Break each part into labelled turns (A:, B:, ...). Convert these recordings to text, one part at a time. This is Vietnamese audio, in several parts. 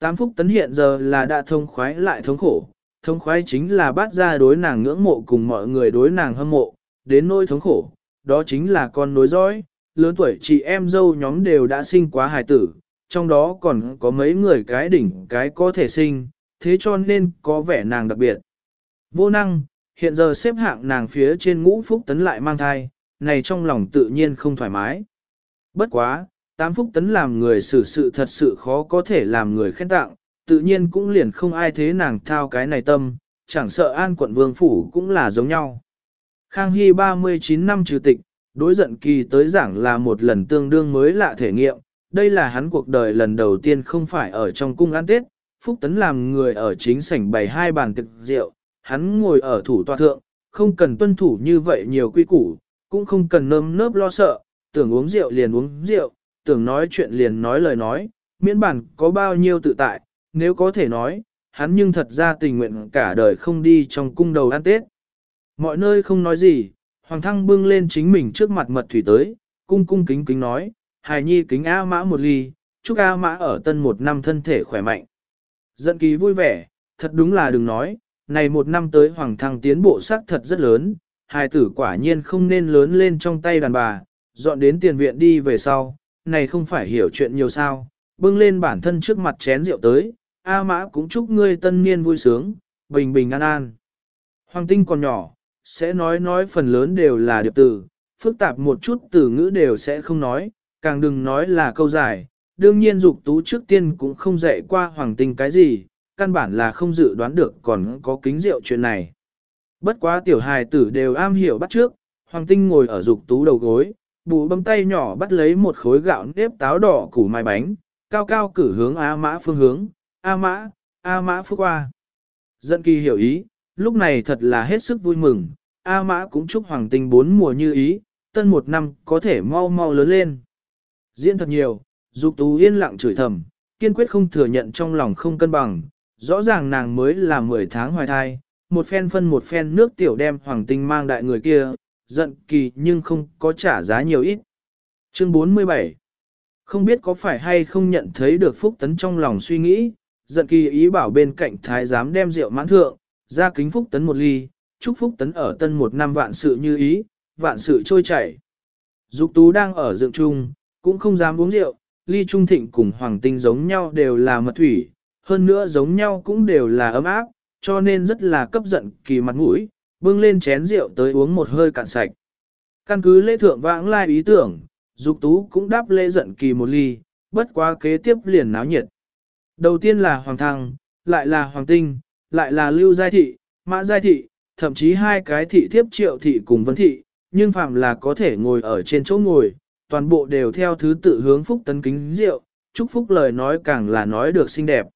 A: Tám phúc tấn hiện giờ là đã thông khoái lại thống khổ, thống khoái chính là bắt ra đối nàng ngưỡng mộ cùng mọi người đối nàng hâm mộ, đến nỗi thống khổ, đó chính là con nối dõi, lớn tuổi chị em dâu nhóm đều đã sinh quá hài tử, trong đó còn có mấy người cái đỉnh cái có thể sinh, thế cho nên có vẻ nàng đặc biệt. Vô năng, hiện giờ xếp hạng nàng phía trên ngũ phúc tấn lại mang thai, này trong lòng tự nhiên không thoải mái. Bất quá, tám phúc tấn làm người xử sự thật sự khó có thể làm người khen tặng, tự nhiên cũng liền không ai thế nàng thao cái này tâm, chẳng sợ an quận vương phủ cũng là giống nhau. Khang Hy 39 năm trừ tịch, đối giận kỳ tới giảng là một lần tương đương mới lạ thể nghiệm, đây là hắn cuộc đời lần đầu tiên không phải ở trong cung ăn tết, Phúc Tấn làm người ở chính sảnh bày hai bàn thực rượu, hắn ngồi ở thủ tòa thượng, không cần tuân thủ như vậy nhiều quy củ, cũng không cần nơm nớp lo sợ, tưởng uống rượu liền uống rượu, tưởng nói chuyện liền nói lời nói, miễn bản có bao nhiêu tự tại, nếu có thể nói, hắn nhưng thật ra tình nguyện cả đời không đi trong cung đầu ăn Tết. Mọi nơi không nói gì, Hoàng thăng bưng lên chính mình trước mặt mật thủy tới, cung cung kính kính nói, hài nhi kính A mã một ly, chúc A mã ở tân một năm thân thể khỏe mạnh. Giận ký vui vẻ, thật đúng là đừng nói, này một năm tới Hoàng thăng tiến bộ sắc thật rất lớn, hài tử quả nhiên không nên lớn lên trong tay đàn bà, dọn đến tiền viện đi về sau, này không phải hiểu chuyện nhiều sao, bưng lên bản thân trước mặt chén rượu tới, A mã cũng chúc ngươi tân niên vui sướng, bình bình an an. Hoàng tinh còn nhỏ, sẽ nói nói phần lớn đều là điệp từ, phức tạp một chút từ ngữ đều sẽ không nói, càng đừng nói là câu giải. Đương nhiên dục tú trước tiên cũng không dạy qua hoàng tinh cái gì, căn bản là không dự đoán được còn có kính rượu chuyện này. Bất quá tiểu hài tử đều am hiểu bắt trước, hoàng tinh ngồi ở dục tú đầu gối, bù bấm tay nhỏ bắt lấy một khối gạo nếp táo đỏ củ mai bánh, cao cao cử hướng A mã phương hướng, A mã, A mã phước qua. Dân kỳ hiểu ý, lúc này thật là hết sức vui mừng, A mã cũng chúc hoàng tinh bốn mùa như ý, tân một năm có thể mau mau lớn lên. Diễn thật nhiều, dục tú yên lặng chửi thầm, kiên quyết không thừa nhận trong lòng không cân bằng, rõ ràng nàng mới là 10 tháng hoài thai, một phen phân một phen nước tiểu đem hoàng tinh mang đại người kia, giận kỳ nhưng không có trả giá nhiều ít. Chương 47 Không biết có phải hay không nhận thấy được Phúc Tấn trong lòng suy nghĩ, giận kỳ ý bảo bên cạnh thái giám đem rượu mãn thượng, ra kính Phúc Tấn một ly, chúc Phúc Tấn ở tân một năm vạn sự như ý, vạn sự trôi chảy. Dục tú đang ở dựng chung, cũng không dám uống rượu, ly trung thịnh cùng hoàng tinh giống nhau đều là mật thủy, hơn nữa giống nhau cũng đều là ấm áp, cho nên rất là cấp giận kỳ mặt mũi, bưng lên chén rượu tới uống một hơi cạn sạch. Căn cứ lễ thượng vãng lai ý tưởng, dục tú cũng đáp lễ giận kỳ một ly, bất quá kế tiếp liền náo nhiệt. Đầu tiên là hoàng thăng, lại là hoàng tinh, lại là lưu giai thị, mã giai thị, thậm chí hai cái thị thiếp triệu thị cùng vấn thị, nhưng phạm là có thể ngồi ở trên chỗ ngồi, toàn bộ đều theo thứ tự hướng phúc tấn kính rượu, chúc phúc lời nói càng là nói được xinh đẹp.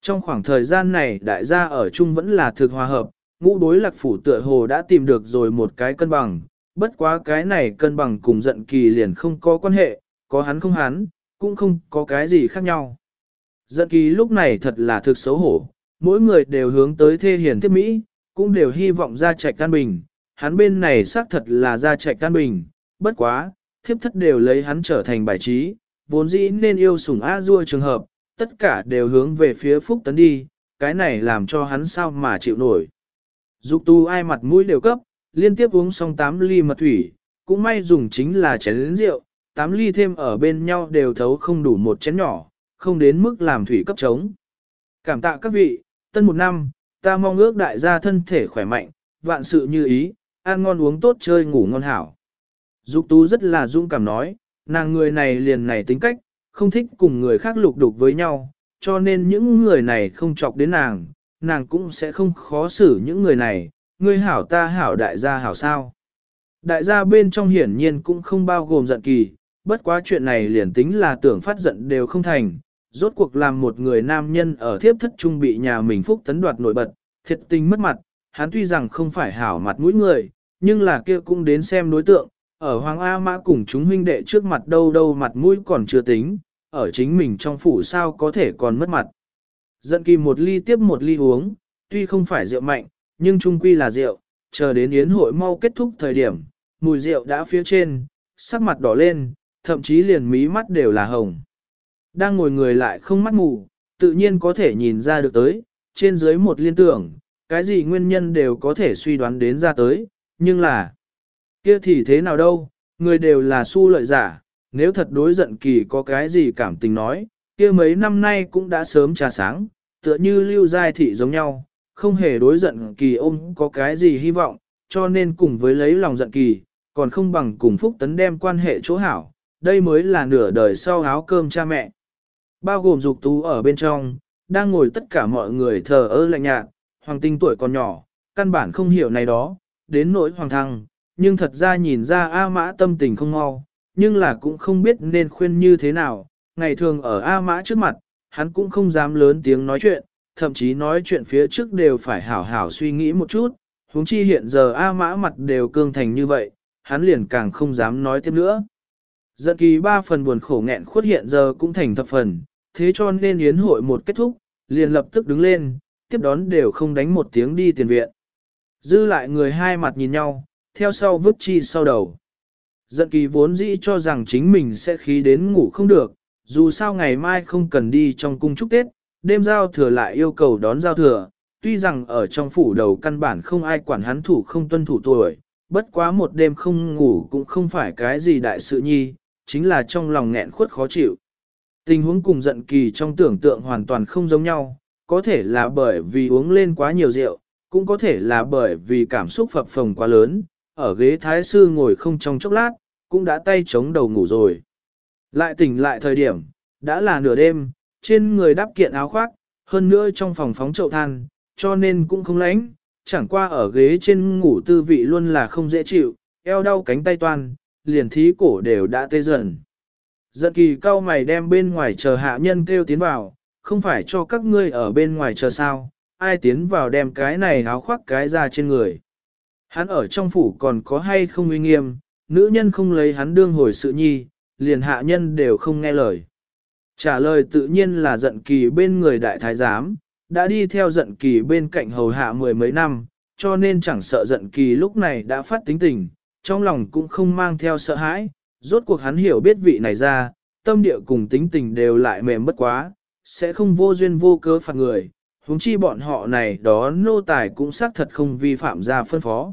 A: Trong khoảng thời gian này đại gia ở chung vẫn là thực hòa hợp, ngũ đối lạc phủ tựa hồ đã tìm được rồi một cái cân bằng, bất quá cái này cân bằng cùng giận kỳ liền không có quan hệ, có hắn không hắn, cũng không có cái gì khác nhau. Giận kỳ lúc này thật là thực xấu hổ, mỗi người đều hướng tới thê hiền thiết mỹ, cũng đều hy vọng ra trạch can bình, hắn bên này xác thật là ra trạch can bình, bất quá, thiếp thất đều lấy hắn trở thành bài trí, vốn dĩ nên yêu sủng A dua trường hợp, tất cả đều hướng về phía Phúc Tấn đi, cái này làm cho hắn sao mà chịu nổi. Dục tu ai mặt mũi đều cấp, liên tiếp uống xong 8 ly mật thủy, cũng may dùng chính là chén lĩnh rượu, 8 ly thêm ở bên nhau đều thấu không đủ một chén nhỏ, không đến mức làm thủy cấp trống. Cảm tạ các vị, tân một năm, ta mong ước đại gia thân thể khỏe mạnh, vạn sự như ý, ăn ngon uống tốt chơi ngủ ngon hảo. Dục tú rất là dũng cảm nói, nàng người này liền này tính cách, không thích cùng người khác lục đục với nhau, cho nên những người này không chọc đến nàng, nàng cũng sẽ không khó xử những người này, ngươi hảo ta hảo đại gia hảo sao. Đại gia bên trong hiển nhiên cũng không bao gồm giận kỳ, bất quá chuyện này liền tính là tưởng phát giận đều không thành, rốt cuộc làm một người nam nhân ở thiếp thất trung bị nhà mình phúc tấn đoạt nổi bật, thiệt tình mất mặt, hắn tuy rằng không phải hảo mặt mũi người, nhưng là kia cũng đến xem đối tượng, ở Hoàng A Mã cùng chúng huynh đệ trước mặt đâu đâu mặt mũi còn chưa tính, ở chính mình trong phủ sao có thể còn mất mặt. Dẫn kỳ một ly tiếp một ly uống, tuy không phải rượu mạnh, nhưng trung quy là rượu, chờ đến yến hội mau kết thúc thời điểm, mùi rượu đã phía trên, sắc mặt đỏ lên, thậm chí liền mí mắt đều là hồng. Đang ngồi người lại không mắt mù, tự nhiên có thể nhìn ra được tới, trên dưới một liên tưởng, cái gì nguyên nhân đều có thể suy đoán đến ra tới, nhưng là, kia thì thế nào đâu, người đều là su lợi giả, nếu thật đối giận kỳ có cái gì cảm tình nói, kia mấy năm nay cũng đã sớm trà sáng, tựa như lưu giai thị giống nhau, không hề đối giận kỳ ôm có cái gì hy vọng, cho nên cùng với lấy lòng giận kỳ, còn không bằng cùng Phúc Tấn đem quan hệ chỗ hảo, đây mới là nửa đời sau áo cơm cha mẹ. Bao gồm dục tú ở bên trong, đang ngồi tất cả mọi người thờ ơ lạnh nhạt, hoàng tinh tuổi còn nhỏ, căn bản không hiểu này đó, đến nỗi hoàng thăng, nhưng thật ra nhìn ra A Mã tâm tình không mau, nhưng là cũng không biết nên khuyên như thế nào, ngày thường ở A Mã trước mặt, hắn cũng không dám lớn tiếng nói chuyện, thậm chí nói chuyện phía trước đều phải hảo hảo suy nghĩ một chút, huống chi hiện giờ A Mã mặt đều cương thành như vậy, hắn liền càng không dám nói tiếp nữa. Giận kỳ ba phần buồn khổ nghẹn khuất hiện giờ cũng thành thập phần, thế cho nên yến hội một kết thúc, liền lập tức đứng lên, tiếp đón đều không đánh một tiếng đi tiền viện. Dư lại người hai mặt nhìn nhau, theo sau vứt chi sau đầu. Giận kỳ vốn dĩ cho rằng chính mình sẽ khí đến ngủ không được, dù sao ngày mai không cần đi trong cung chúc Tết, đêm giao thừa lại yêu cầu đón giao thừa, tuy rằng ở trong phủ đầu căn bản không ai quản hắn thủ không tuân thủ tuổi, bất quá một đêm không ngủ cũng không phải cái gì đại sự nhi, chính là trong lòng nghẹn khuất khó chịu. Tình huống cùng giận kỳ trong tưởng tượng hoàn toàn không giống nhau, có thể là bởi vì uống lên quá nhiều rượu, cũng có thể là bởi vì cảm xúc phập phồng quá lớn, ở ghế thái sư ngồi không trong chốc lát, cũng đã tay chống đầu ngủ rồi. Lại tỉnh lại thời điểm, đã là nửa đêm, trên người đắp kiện áo khoác, hơn nữa trong phòng phóng chậu than, cho nên cũng không lạnh, chẳng qua ở ghế trên ngủ tư vị luôn là không dễ chịu, eo đau cánh tay toan, liền thí cổ đều đã tê dần. Giận kỳ cao mày đem bên ngoài chờ hạ nhân kêu tiến vào, không phải cho các ngươi ở bên ngoài chờ sao, ai tiến vào đem cái này áo khoác cái ra trên người. Hắn ở trong phủ còn có hay không uy nghiêm, nữ nhân không lấy hắn đương hồi sự nhi, liền hạ nhân đều không nghe lời. Trả lời tự nhiên là giận kỳ bên người đại thái giám, đã đi theo giận kỳ bên cạnh hầu hạ mười mấy năm, cho nên chẳng sợ giận kỳ lúc này đã phát tính tình, trong lòng cũng không mang theo sợ hãi, rốt cuộc hắn hiểu biết vị này ra, tâm địa cùng tính tình đều lại mềm bất quá, sẽ không vô duyên vô cớ phạt người, huống chi bọn họ này đó nô tài cũng xác thật không vi phạm ra phân phó.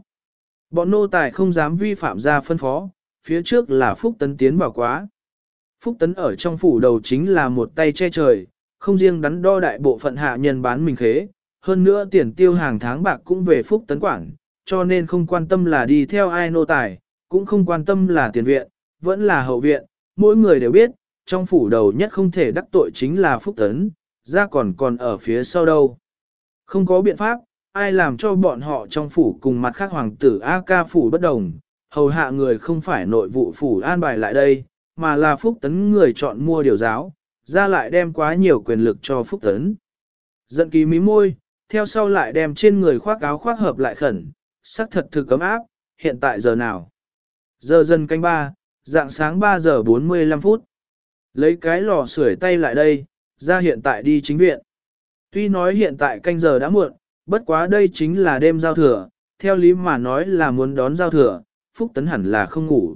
A: Bọn nô tài không dám vi phạm ra phân phó, phía trước là Phúc Tấn tiến vào quá. Phúc Tấn ở trong phủ đầu chính là một tay che trời, không riêng đắn đo đại bộ phận hạ nhân bán mình khế, hơn nữa tiền tiêu hàng tháng bạc cũng về Phúc Tấn quản, cho nên không quan tâm là đi theo ai nô tài, cũng không quan tâm là tiền viện, vẫn là hậu viện, mỗi người đều biết, trong phủ đầu nhất không thể đắc tội chính là Phúc Tấn, ra còn còn ở phía sau đâu. Không có biện pháp, ai làm cho bọn họ trong phủ cùng mặt khác hoàng tử A ca phủ bất đồng, hầu hạ người không phải nội vụ phủ an bài lại đây, mà là Phúc Tấn người chọn mua điều giáo, ra lại đem quá nhiều quyền lực cho Phúc Tấn. Giận ký mí môi, theo sau lại đem trên người khoác áo khoác hợp lại khẩn, sắc thật thực cấm áp, hiện tại giờ nào? Giờ dần canh ba, dạng sáng 3 giờ 45 phút. Lấy cái lò sưởi tay lại đây, ra hiện tại đi chính viện. Tuy nói hiện tại canh giờ đã muộn, bất quá đây chính là đêm giao thừa, theo lý mà nói là muốn đón giao thừa, Phúc Tấn hẳn là không ngủ.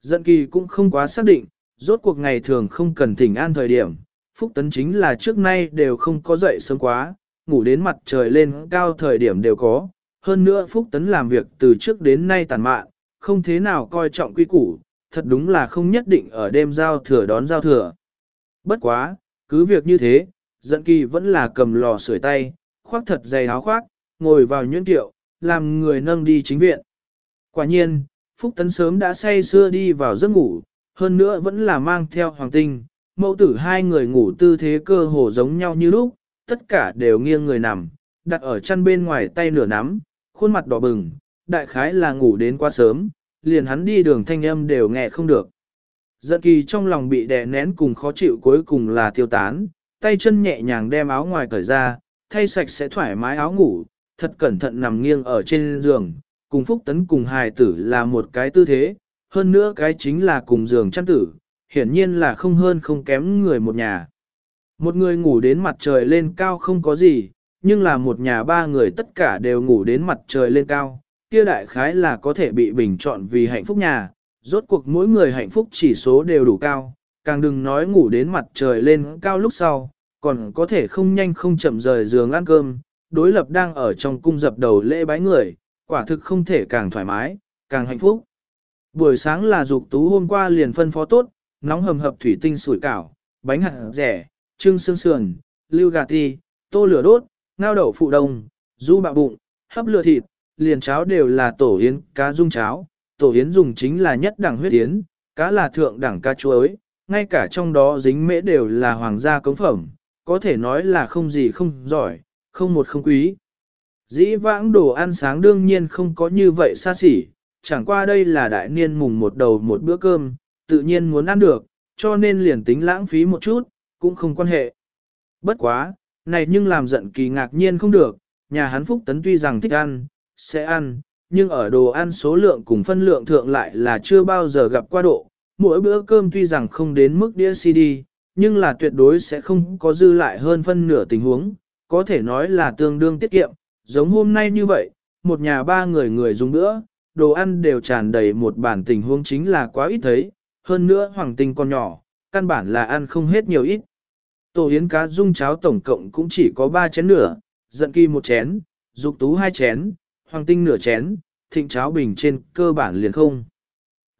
A: Dận kỳ cũng không quá xác định, rốt cuộc ngày thường không cần thỉnh an thời điểm, Phúc Tấn chính là trước nay đều không có dậy sớm quá, ngủ đến mặt trời lên cao thời điểm đều có. Hơn nữa Phúc Tấn làm việc từ trước đến nay tàn mạn, không thế nào coi trọng quy củ, thật đúng là không nhất định ở đêm giao thừa đón giao thừa. Bất quá, cứ việc như thế, Dận kỳ vẫn là cầm lò sưởi tay, khoác thật dày áo khoác, ngồi vào nhuyễn tiệu, làm người nâng đi chính viện. Quả nhiên, Phúc Tấn sớm đã say xưa đi vào giấc ngủ, hơn nữa vẫn là mang theo hoàng tinh, mẫu tử hai người ngủ tư thế cơ hồ giống nhau như lúc, tất cả đều nghiêng người nằm, đặt ở chân bên ngoài tay nửa nắm, khuôn mặt đỏ bừng, đại khái là ngủ đến quá sớm, liền hắn đi đường thanh âm đều nghe không được. Giận kỳ trong lòng bị đè nén cùng khó chịu cuối cùng là tiêu tán, tay chân nhẹ nhàng đem áo ngoài cởi ra, thay sạch sẽ thoải mái áo ngủ, thật cẩn thận nằm nghiêng ở trên giường, cùng Phúc Tấn cùng hài tử là một cái tư thế, hơn nữa cái chính là cùng giường chăn tử, hiển nhiên là không hơn không kém người một nhà. Một người ngủ đến mặt trời lên cao không có gì, nhưng là một nhà ba người tất cả đều ngủ đến mặt trời lên cao, kia đại khái là có thể bị bình chọn vì hạnh phúc nhà, rốt cuộc mỗi người hạnh phúc chỉ số đều đủ cao, càng đừng nói ngủ đến mặt trời lên cao lúc sau, còn có thể không nhanh không chậm rời giường ăn cơm, đối lập đang ở trong cung dập đầu lễ bái người, quả thực không thể càng thoải mái, càng hạnh phúc. Buổi sáng là dục tú hôm qua liền phân phó tốt, nóng hầm hập thủy tinh sủi cảo, bánh hạt rẻ, trưng xương sườn, lưu gà ti, tô lửa đốt, ngao đậu phụ đông, du bạo bụng, hấp lửa thịt, liền cháo đều là tổ yến cá dung cháo, tổ yến dùng chính là nhất đẳng huyết yến, cá là thượng đẳng cá chuối, ngay cả trong đó dính mễ đều là hoàng gia cống phẩm, có thể nói là không gì không giỏi, không một không quý. Dĩ vãng đồ ăn sáng đương nhiên không có như vậy xa xỉ, chẳng qua đây là đại niên mùng một đầu một bữa cơm, tự nhiên muốn ăn được, cho nên liền tính lãng phí một chút, cũng không quan hệ. Bất quá, này nhưng làm giận kỳ ngạc nhiên không được, nhà hắn Phúc Tấn tuy rằng thích ăn, sẽ ăn, nhưng ở đồ ăn số lượng cùng phân lượng thượng lại là chưa bao giờ gặp qua độ. Mỗi bữa cơm tuy rằng không đến mức đĩa CD, nhưng là tuyệt đối sẽ không có dư lại hơn phân nửa tình huống, có thể nói là tương đương tiết kiệm, giống hôm nay như vậy, một nhà ba người người dùng bữa, đồ ăn đều tràn đầy một bản tình huống chính là quá ít thấy, hơn nữa hoàng tinh con nhỏ, căn bản là ăn không hết nhiều ít. Tổ yến cá dung cháo tổng cộng cũng chỉ có 3 chén nửa, giận kỳ một chén, dục tú hai chén, hoàng tinh nửa chén, thịnh cháo bình trên cơ bản liền không.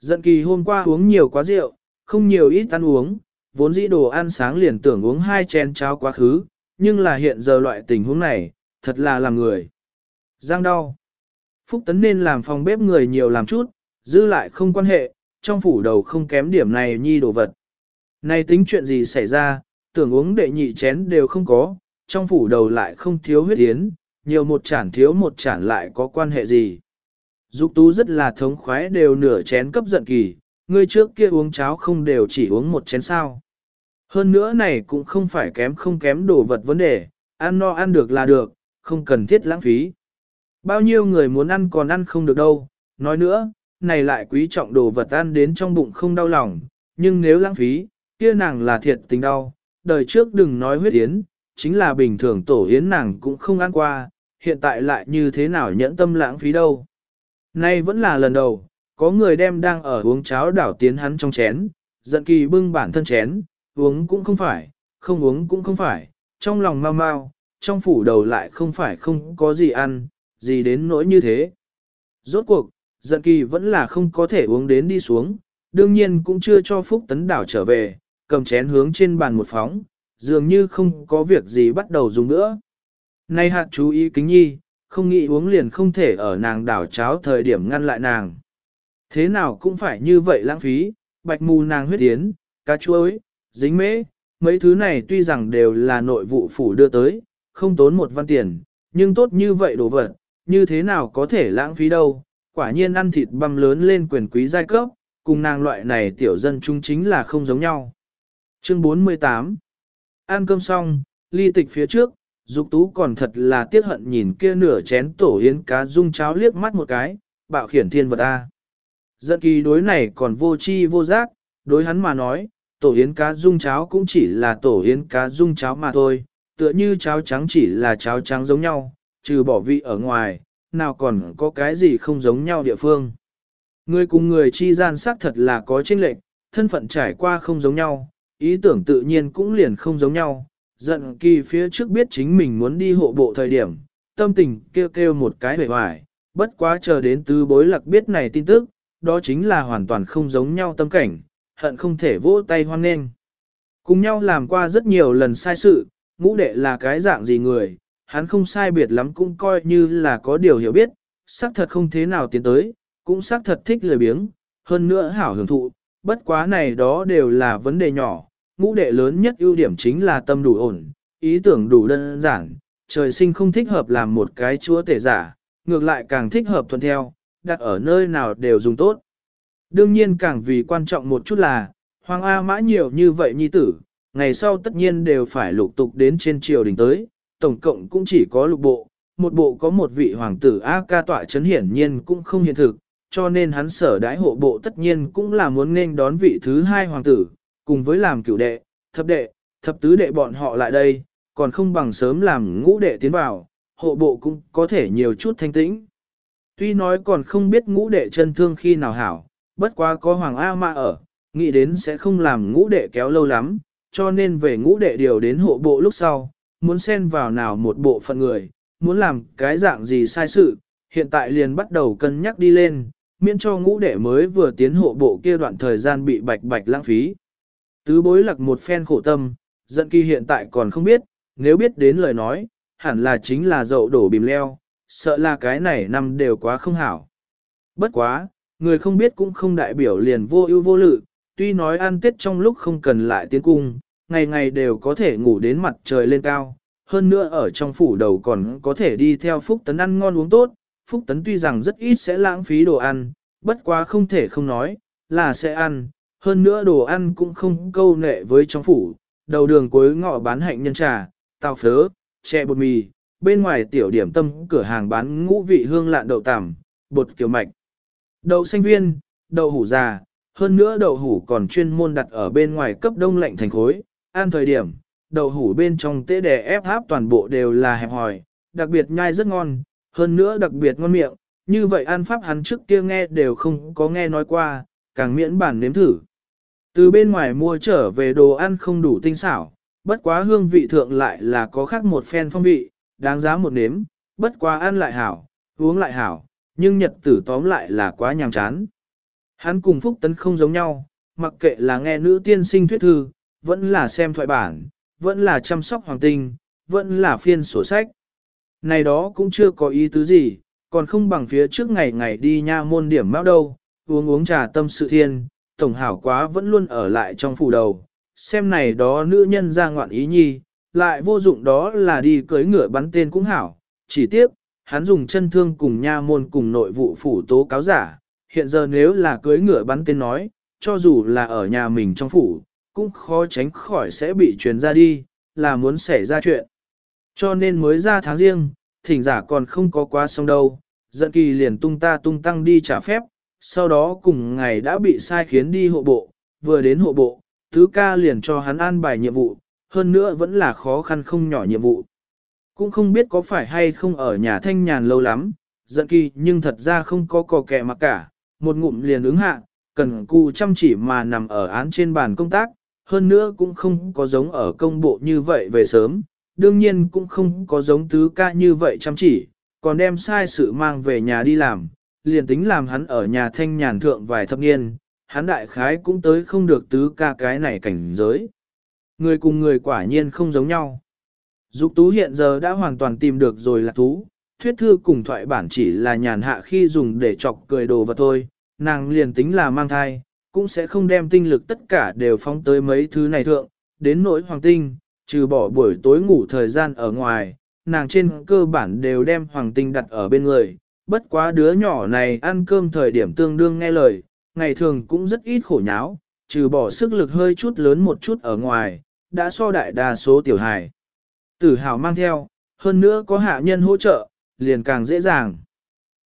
A: Giận kỳ hôm qua uống nhiều quá rượu, không nhiều ít ăn uống, vốn dĩ đồ ăn sáng liền tưởng uống hai chén cháo quá khứ, nhưng là hiện giờ loại tình huống này, thật là làm người. Giang đau. Phúc Tấn nên làm phòng bếp người nhiều làm chút, giữ lại không quan hệ, trong phủ đầu không kém điểm này nhi đồ vật. Này tính chuyện gì xảy ra, tưởng uống đệ nhị chén đều không có, trong phủ đầu lại không thiếu huyết yến, nhiều một chản thiếu một chản lại có quan hệ gì. Dục tú rất là thống khoái đều nửa chén cấp giận kỳ, ngươi trước kia uống cháo không đều chỉ uống một chén sao. Hơn nữa này cũng không phải kém không kém đồ vật vấn đề, ăn no ăn được là được, không cần thiết lãng phí. Bao nhiêu người muốn ăn còn ăn không được đâu, nói nữa, này lại quý trọng đồ vật ăn đến trong bụng không đau lòng, nhưng nếu lãng phí, kia nàng là thiệt tình đau, đời trước đừng nói huyết yến, chính là bình thường tổ yến nàng cũng không ăn qua, hiện tại lại như thế nào nhẫn tâm lãng phí đâu. Nay vẫn là lần đầu, có người đem đang ở uống cháo đảo tiến hắn trong chén, giận kỳ bưng bản thân chén, uống cũng không phải, không uống cũng không phải, trong lòng mau mau, trong phủ đầu lại không phải không có gì ăn, gì đến nỗi như thế. Rốt cuộc, giận kỳ vẫn là không có thể uống đến đi xuống, đương nhiên cũng chưa cho Phúc Tấn đảo trở về, cầm chén hướng trên bàn một phóng, dường như không có việc gì bắt đầu dùng nữa. Nay hạt chú ý kính nhi, không nghĩ uống liền không thể ở nàng đảo cháo thời điểm ngăn lại nàng. Thế nào cũng phải như vậy lãng phí, bạch mù nàng huyết tiến, cá chuối, dính mễ, mấy thứ này tuy rằng đều là nội vụ phủ đưa tới, không tốn một văn tiền, nhưng tốt như vậy đồ vật, như thế nào có thể lãng phí đâu, quả nhiên ăn thịt băm lớn lên quyền quý giai cấp, cùng nàng loại này tiểu dân chúng chính là không giống nhau. Chương 48 Ăn cơm xong, ly tịch phía trước, Dục tú còn thật là tiếc hận nhìn kia nửa chén tổ yến cá dung cháo liếc mắt một cái, bạo khiển thiên vật A. Giận kỳ đối này còn vô chi vô giác, đối hắn mà nói, tổ yến cá dung cháo cũng chỉ là tổ yến cá dung cháo mà thôi, tựa như cháo trắng chỉ là cháo trắng giống nhau, trừ bỏ vị ở ngoài, nào còn có cái gì không giống nhau địa phương. Người cùng người chi gian xác thật là có chênh lệch, thân phận trải qua không giống nhau, ý tưởng tự nhiên cũng liền không giống nhau. Giận kỳ phía trước biết chính mình muốn đi hộ bộ thời điểm, tâm tình kêu kêu một cái hề hoài, bất quá chờ đến tứ bối lạc biết này tin tức, đó chính là hoàn toàn không giống nhau tâm cảnh, hận không thể vỗ tay hoan nghênh. Cùng nhau làm qua rất nhiều lần sai sự, ngũ đệ là cái dạng gì người, hắn không sai biệt lắm cũng coi như là có điều hiểu biết, xác thật không thế nào tiến tới, cũng xác thật thích lười biếng, hơn nữa hảo hưởng thụ, bất quá này đó đều là vấn đề nhỏ, ngũ đệ lớn nhất ưu điểm chính là tâm đủ ổn, ý tưởng đủ đơn giản, trời sinh không thích hợp làm một cái chúa tể giả, ngược lại càng thích hợp thuận theo, đặt ở nơi nào đều dùng tốt. Đương nhiên càng vì quan trọng một chút là, Hoàng A Mã nhiều như vậy nhi tử, ngày sau tất nhiên đều phải lục tục đến trên triều đình tới, tổng cộng cũng chỉ có lục bộ, một bộ có một vị hoàng tử A ca tọa chấn hiển nhiên cũng không hiện thực, cho nên hắn sở đãi hộ bộ tất nhiên cũng là muốn nên đón vị thứ hai hoàng tử, cùng với làm cửu đệ, thập đệ, thập tứ đệ bọn họ lại đây, còn không bằng sớm làm ngũ đệ tiến vào, hộ bộ cũng có thể nhiều chút thanh tĩnh. Tuy nói còn không biết ngũ đệ chân thương khi nào hảo, bất quá có Hoàng A Ma ở, nghĩ đến sẽ không làm ngũ đệ kéo lâu lắm, cho nên về ngũ đệ điều đến hộ bộ lúc sau, muốn xen vào nào một bộ phận người, muốn làm cái dạng gì sai sự, hiện tại liền bắt đầu cân nhắc đi lên, miễn cho ngũ đệ mới vừa tiến hộ bộ kia đoạn thời gian bị bạch bạch lãng phí. Tứ bối lặc một phen khổ tâm, giận kỳ hiện tại còn không biết, nếu biết đến lời nói, hẳn là chính là dậu đổ bìm leo, sợ là cái này năm đều quá không hảo. Bất quá, người không biết cũng không đại biểu liền vô ưu vô lự, tuy nói ăn tết trong lúc không cần lại tiến cung, ngày ngày đều có thể ngủ đến mặt trời lên cao, hơn nữa ở trong phủ đầu còn có thể đi theo Phúc Tấn ăn ngon uống tốt, Phúc Tấn tuy rằng rất ít sẽ lãng phí đồ ăn, bất quá không thể không nói, là sẽ ăn, hơn nữa đồ ăn cũng không câu nệ với trong phủ, đầu đường cuối ngọ bán hạnh nhân trà, tàu phớ, chè bột mì, bên ngoài tiểu điểm tâm cửa hàng bán ngũ vị hương lạn đậu tằm, bột kiểu mạch, đậu xanh viên, đậu hủ già, hơn nữa đậu hủ còn chuyên môn đặt ở bên ngoài cấp đông lạnh thành khối, ăn thời điểm, đậu hủ bên trong tế đè ép tháp toàn bộ đều là hẹp hòi, đặc biệt nhai rất ngon, hơn nữa đặc biệt ngon miệng, như vậy ăn pháp hắn trước kia nghe đều không có nghe nói qua, càng miễn bản nếm thử. Từ bên ngoài mua trở về đồ ăn không đủ tinh xảo, bất quá hương vị thượng lại là có khác một phen phong vị, đáng giá một nếm, bất quá ăn lại hảo, uống lại hảo, nhưng nhật tử tóm lại là quá nhàm chán. Hắn cùng Phúc Tấn không giống nhau, mặc kệ là nghe nữ tiên sinh thuyết thư, vẫn là xem thoại bản, vẫn là chăm sóc hoàng tinh, vẫn là phiên sổ sách. Này đó cũng chưa có ý tứ gì, còn không bằng phía trước ngày ngày đi nha môn điểm mạo đâu, uống uống trà tâm sự thiên, tổng hảo quá vẫn luôn ở lại trong phủ đầu, xem này đó nữ nhân ra ngoạn ý nhi, lại vô dụng đó là đi cưới ngựa bắn tên cũng hảo, chỉ tiếc, hắn dùng chân thương cùng nha môn cùng nội vụ phủ tố cáo giả, hiện giờ nếu là cưới ngựa bắn tên nói, cho dù là ở nhà mình trong phủ, cũng khó tránh khỏi sẽ bị truyền ra đi, là muốn xảy ra chuyện. Cho nên mới ra tháng riêng, thỉnh giả còn không có quá xong đâu, giận kỳ liền tung ta tung tăng đi trả phép, sau đó cùng ngày đã bị sai khiến đi hộ bộ, vừa đến hộ bộ, tứ ca liền cho hắn an bài nhiệm vụ, hơn nữa vẫn là khó khăn không nhỏ nhiệm vụ. Cũng không biết có phải hay không ở nhà thanh nhàn lâu lắm, giận kỳ nhưng thật ra không có cò kẹ mà cả, một ngụm liền ứng hạ, cần cù chăm chỉ mà nằm ở án trên bàn công tác, hơn nữa cũng không có giống ở công bộ như vậy về sớm, đương nhiên cũng không có giống tứ ca như vậy chăm chỉ, còn đem sai sự mang về nhà đi làm, liền tính làm hắn ở nhà thanh nhàn thượng vài thập niên, hắn đại khái cũng tới không được tứ ca cái này cảnh giới. Người cùng người quả nhiên không giống nhau. Dục tú hiện giờ đã hoàn toàn tìm được rồi là tú, thuyết thư cùng thoại bản chỉ là nhàn hạ khi dùng để chọc cười đồ vật thôi, nàng liền tính là mang thai, cũng sẽ không đem tinh lực tất cả đều phóng tới mấy thứ này thượng, đến nỗi hoàng tinh, trừ bỏ buổi tối ngủ thời gian ở ngoài, nàng trên cơ bản đều đem hoàng tinh đặt ở bên người, bất quá đứa nhỏ này ăn cơm thời điểm tương đương nghe lời, ngày thường cũng rất ít khổ nháo, trừ bỏ sức lực hơi chút lớn một chút ở ngoài, đã so đại đa số tiểu hài. Tử hào mang theo, hơn nữa có hạ nhân hỗ trợ, liền càng dễ dàng.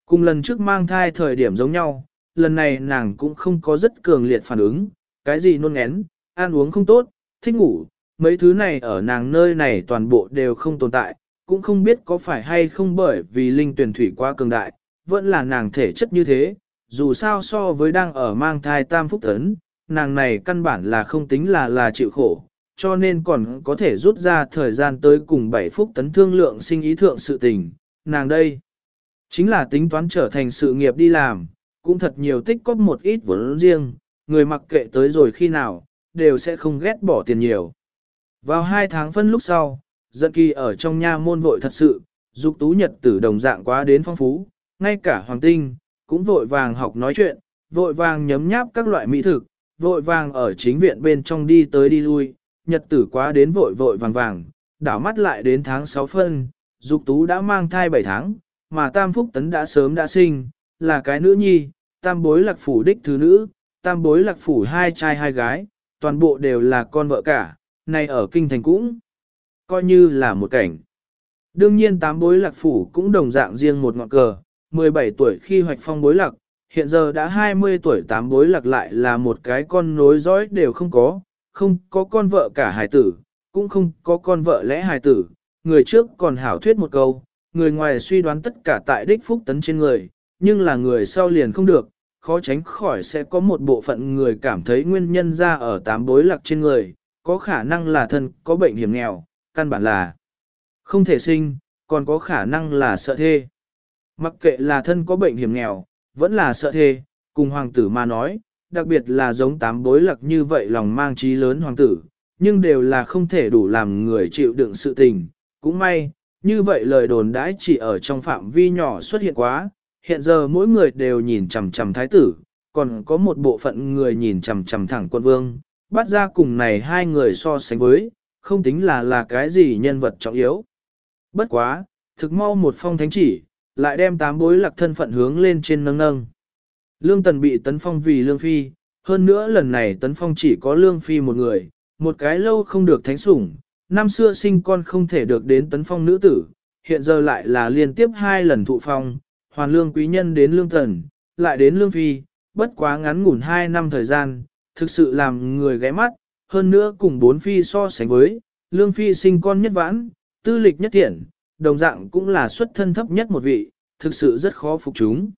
A: Cùng lần trước mang thai thời điểm giống nhau, lần này nàng cũng không có rất cường liệt phản ứng, cái gì nôn ngén, ăn uống không tốt, thích ngủ, mấy thứ này ở nàng nơi này toàn bộ đều không tồn tại, cũng không biết có phải hay không bởi vì linh tuyển thủy quá cường đại, vẫn là nàng thể chất như thế, dù sao so với đang ở mang thai tam phúc tấn, nàng này căn bản là không tính là là chịu khổ, cho nên còn có thể rút ra thời gian tới cùng bảy phúc tấn thương lượng sinh ý thượng sự tình, nàng đây chính là tính toán trở thành sự nghiệp đi làm, cũng thật nhiều tích có một ít vốn riêng, người mặc kệ tới rồi khi nào, đều sẽ không ghét bỏ tiền nhiều. Vào hai tháng phân lúc sau, giận kỳ ở trong nha môn vội thật sự, dục tú nhật tử đồng dạng quá đến phong phú, ngay cả hoàng tinh, cũng vội vàng học nói chuyện, vội vàng nhấm nháp các loại mỹ thực, vội vàng ở chính viện bên trong đi tới đi lui, nhật tử quá đến vội vội vàng vàng, đảo mắt lại đến tháng 6 phân, dục tú đã mang thai 7 tháng, mà tam phúc tấn đã sớm đã sinh, là cái nữ nhi, tam bối lạc phủ đích thứ nữ, tam bối lạc phủ hai trai hai gái, toàn bộ đều là con vợ cả, này ở kinh thành cũng coi như là một cảnh. Đương nhiên Tam bối lạc phủ cũng đồng dạng riêng một ngọn cờ, 17 tuổi khi hoạch phong bối lạc, hiện giờ đã 20 tuổi tám bối lạc lại là một cái con nối dõi đều không có, không có con vợ cả hài tử, cũng không có con vợ lẽ hài tử, người trước còn hảo thuyết một câu, người ngoài suy đoán tất cả tại đích phúc tấn trên người, nhưng là người sau liền không được, khó tránh khỏi sẽ có một bộ phận người cảm thấy nguyên nhân ra ở tám bối lạc trên người, có khả năng là thân có bệnh hiểm nghèo, căn bản là không thể sinh, còn có khả năng là sợ thê. Mặc kệ là thân có bệnh hiểm nghèo, vẫn là sợ thê, cùng hoàng tử mà nói, đặc biệt là giống tám bối lạc như vậy lòng mang trí lớn hoàng tử, nhưng đều là không thể đủ làm người chịu đựng sự tình. Cũng may, như vậy lời đồn đãi chỉ ở trong phạm vi nhỏ xuất hiện quá, hiện giờ mỗi người đều nhìn chằm chằm thái tử, còn có một bộ phận người nhìn chằm chằm thẳng quân vương, bắt ra cùng này hai người so sánh với, không tính là là cái gì nhân vật trọng yếu. Bất quá, thực mau một phong thánh chỉ, lại đem tám bối lạc thân phận hướng lên trên nâng nâng. Lương Tần bị tấn phong vì Lương Phi, hơn nữa lần này tấn phong chỉ có Lương Phi một người, một cái lâu không được thánh sủng, năm xưa sinh con không thể được đến tấn phong nữ tử, hiện giờ lại là liên tiếp hai lần thụ phong, hoàn lương quý nhân đến Lương thần, lại đến Lương Phi, bất quá ngắn ngủn hai năm thời gian, thực sự làm người ghé mắt, hơn nữa cùng bốn Phi so sánh với, Lương Phi sinh con nhất vãn, tư lịch nhất tiện, đồng dạng cũng là xuất thân thấp nhất một vị, thực sự rất khó phục chúng.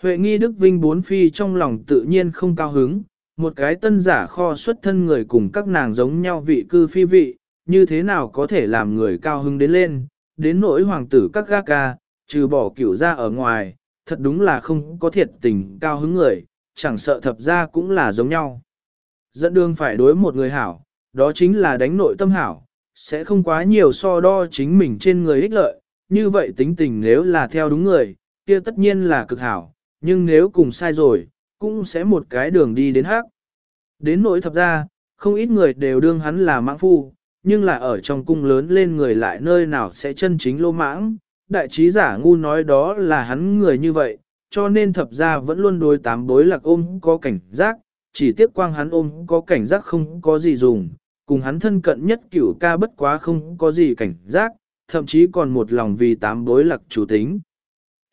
A: Huệ nghi Đức Vinh bốn phi trong lòng tự nhiên không cao hứng, một cái tân giả kho xuất thân người cùng các nàng giống nhau vị cư phi vị, như thế nào có thể làm người cao hứng đến lên, đến nỗi hoàng tử các ga ca, trừ bỏ cửu ra ở ngoài, thật đúng là không có thiệt tình cao hứng người, chẳng sợ thập ra cũng là giống nhau. Dẫn đường phải đối một người hảo, đó chính là đánh nội tâm hảo, sẽ không quá nhiều so đo chính mình trên người ích lợi, như vậy tính tình nếu là theo đúng người, kia tất nhiên là cực hảo, nhưng nếu cùng sai rồi, cũng sẽ một cái đường đi đến hắc. Đến nỗi thập ra, không ít người đều đương hắn là mãng phu, nhưng là ở trong cung lớn lên người lại nơi nào sẽ chân chính lô mãng, đại trí giả ngu nói đó là hắn người như vậy, cho nên thập ra vẫn luôn đối tám bối lạc ôm có cảnh giác, chỉ tiếc quang hắn ôm có cảnh giác không có gì dùng, cùng hắn thân cận nhất cửu ca bất quá không có gì cảnh giác, thậm chí còn một lòng vì tám bối lạc chủ tính.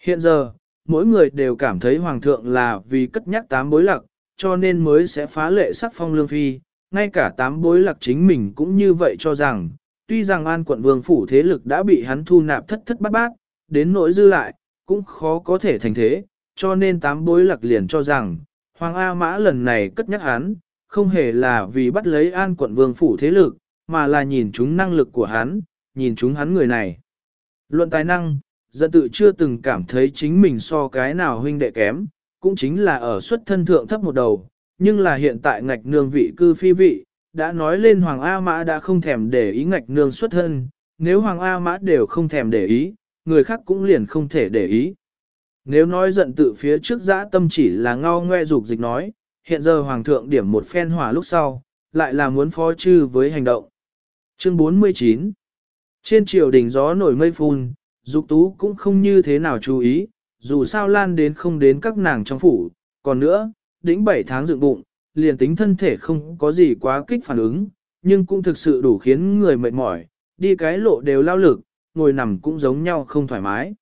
A: Hiện giờ, mỗi người đều cảm thấy hoàng thượng là vì cất nhắc tám bối lạc, cho nên mới sẽ phá lệ sắc phong lương phi, ngay cả tám bối lạc chính mình cũng như vậy cho rằng, tuy rằng an quận vương phủ thế lực đã bị hắn thu nạp thất thất bát bát, đến nỗi dư lại, cũng khó có thể thành thế, cho nên tám bối lạc liền cho rằng, Hoàng A Mã lần này cất nhắc hắn, không hề là vì bắt lấy an quận vương phủ thế lực, mà là nhìn chúng năng lực của hắn, nhìn chúng hắn người này. Luận tài năng, dân tự chưa từng cảm thấy chính mình so cái nào huynh đệ kém, cũng chính là ở xuất thân thượng thấp một đầu, nhưng là hiện tại ngạch nương vị cư phi vị, đã nói lên Hoàng A Mã đã không thèm để ý ngạch nương xuất thân, nếu Hoàng A Mã đều không thèm để ý, người khác cũng liền không thể để ý. Nếu nói giận tự phía trước dã tâm chỉ là ngao ngoe dục dịch nói, hiện giờ Hoàng thượng điểm một phen hỏa lúc sau, lại là muốn phó chư với hành động. Chương 49 Trên triều đỉnh gió nổi mây phun, dục tú cũng không như thế nào chú ý, dù sao lan đến không đến các nàng trong phủ, còn nữa, đỉnh 7 tháng dựng bụng, liền tính thân thể không có gì quá kích phản ứng, nhưng cũng thực sự đủ khiến người mệt mỏi, đi cái lộ đều lao lực, ngồi nằm cũng giống nhau không thoải mái.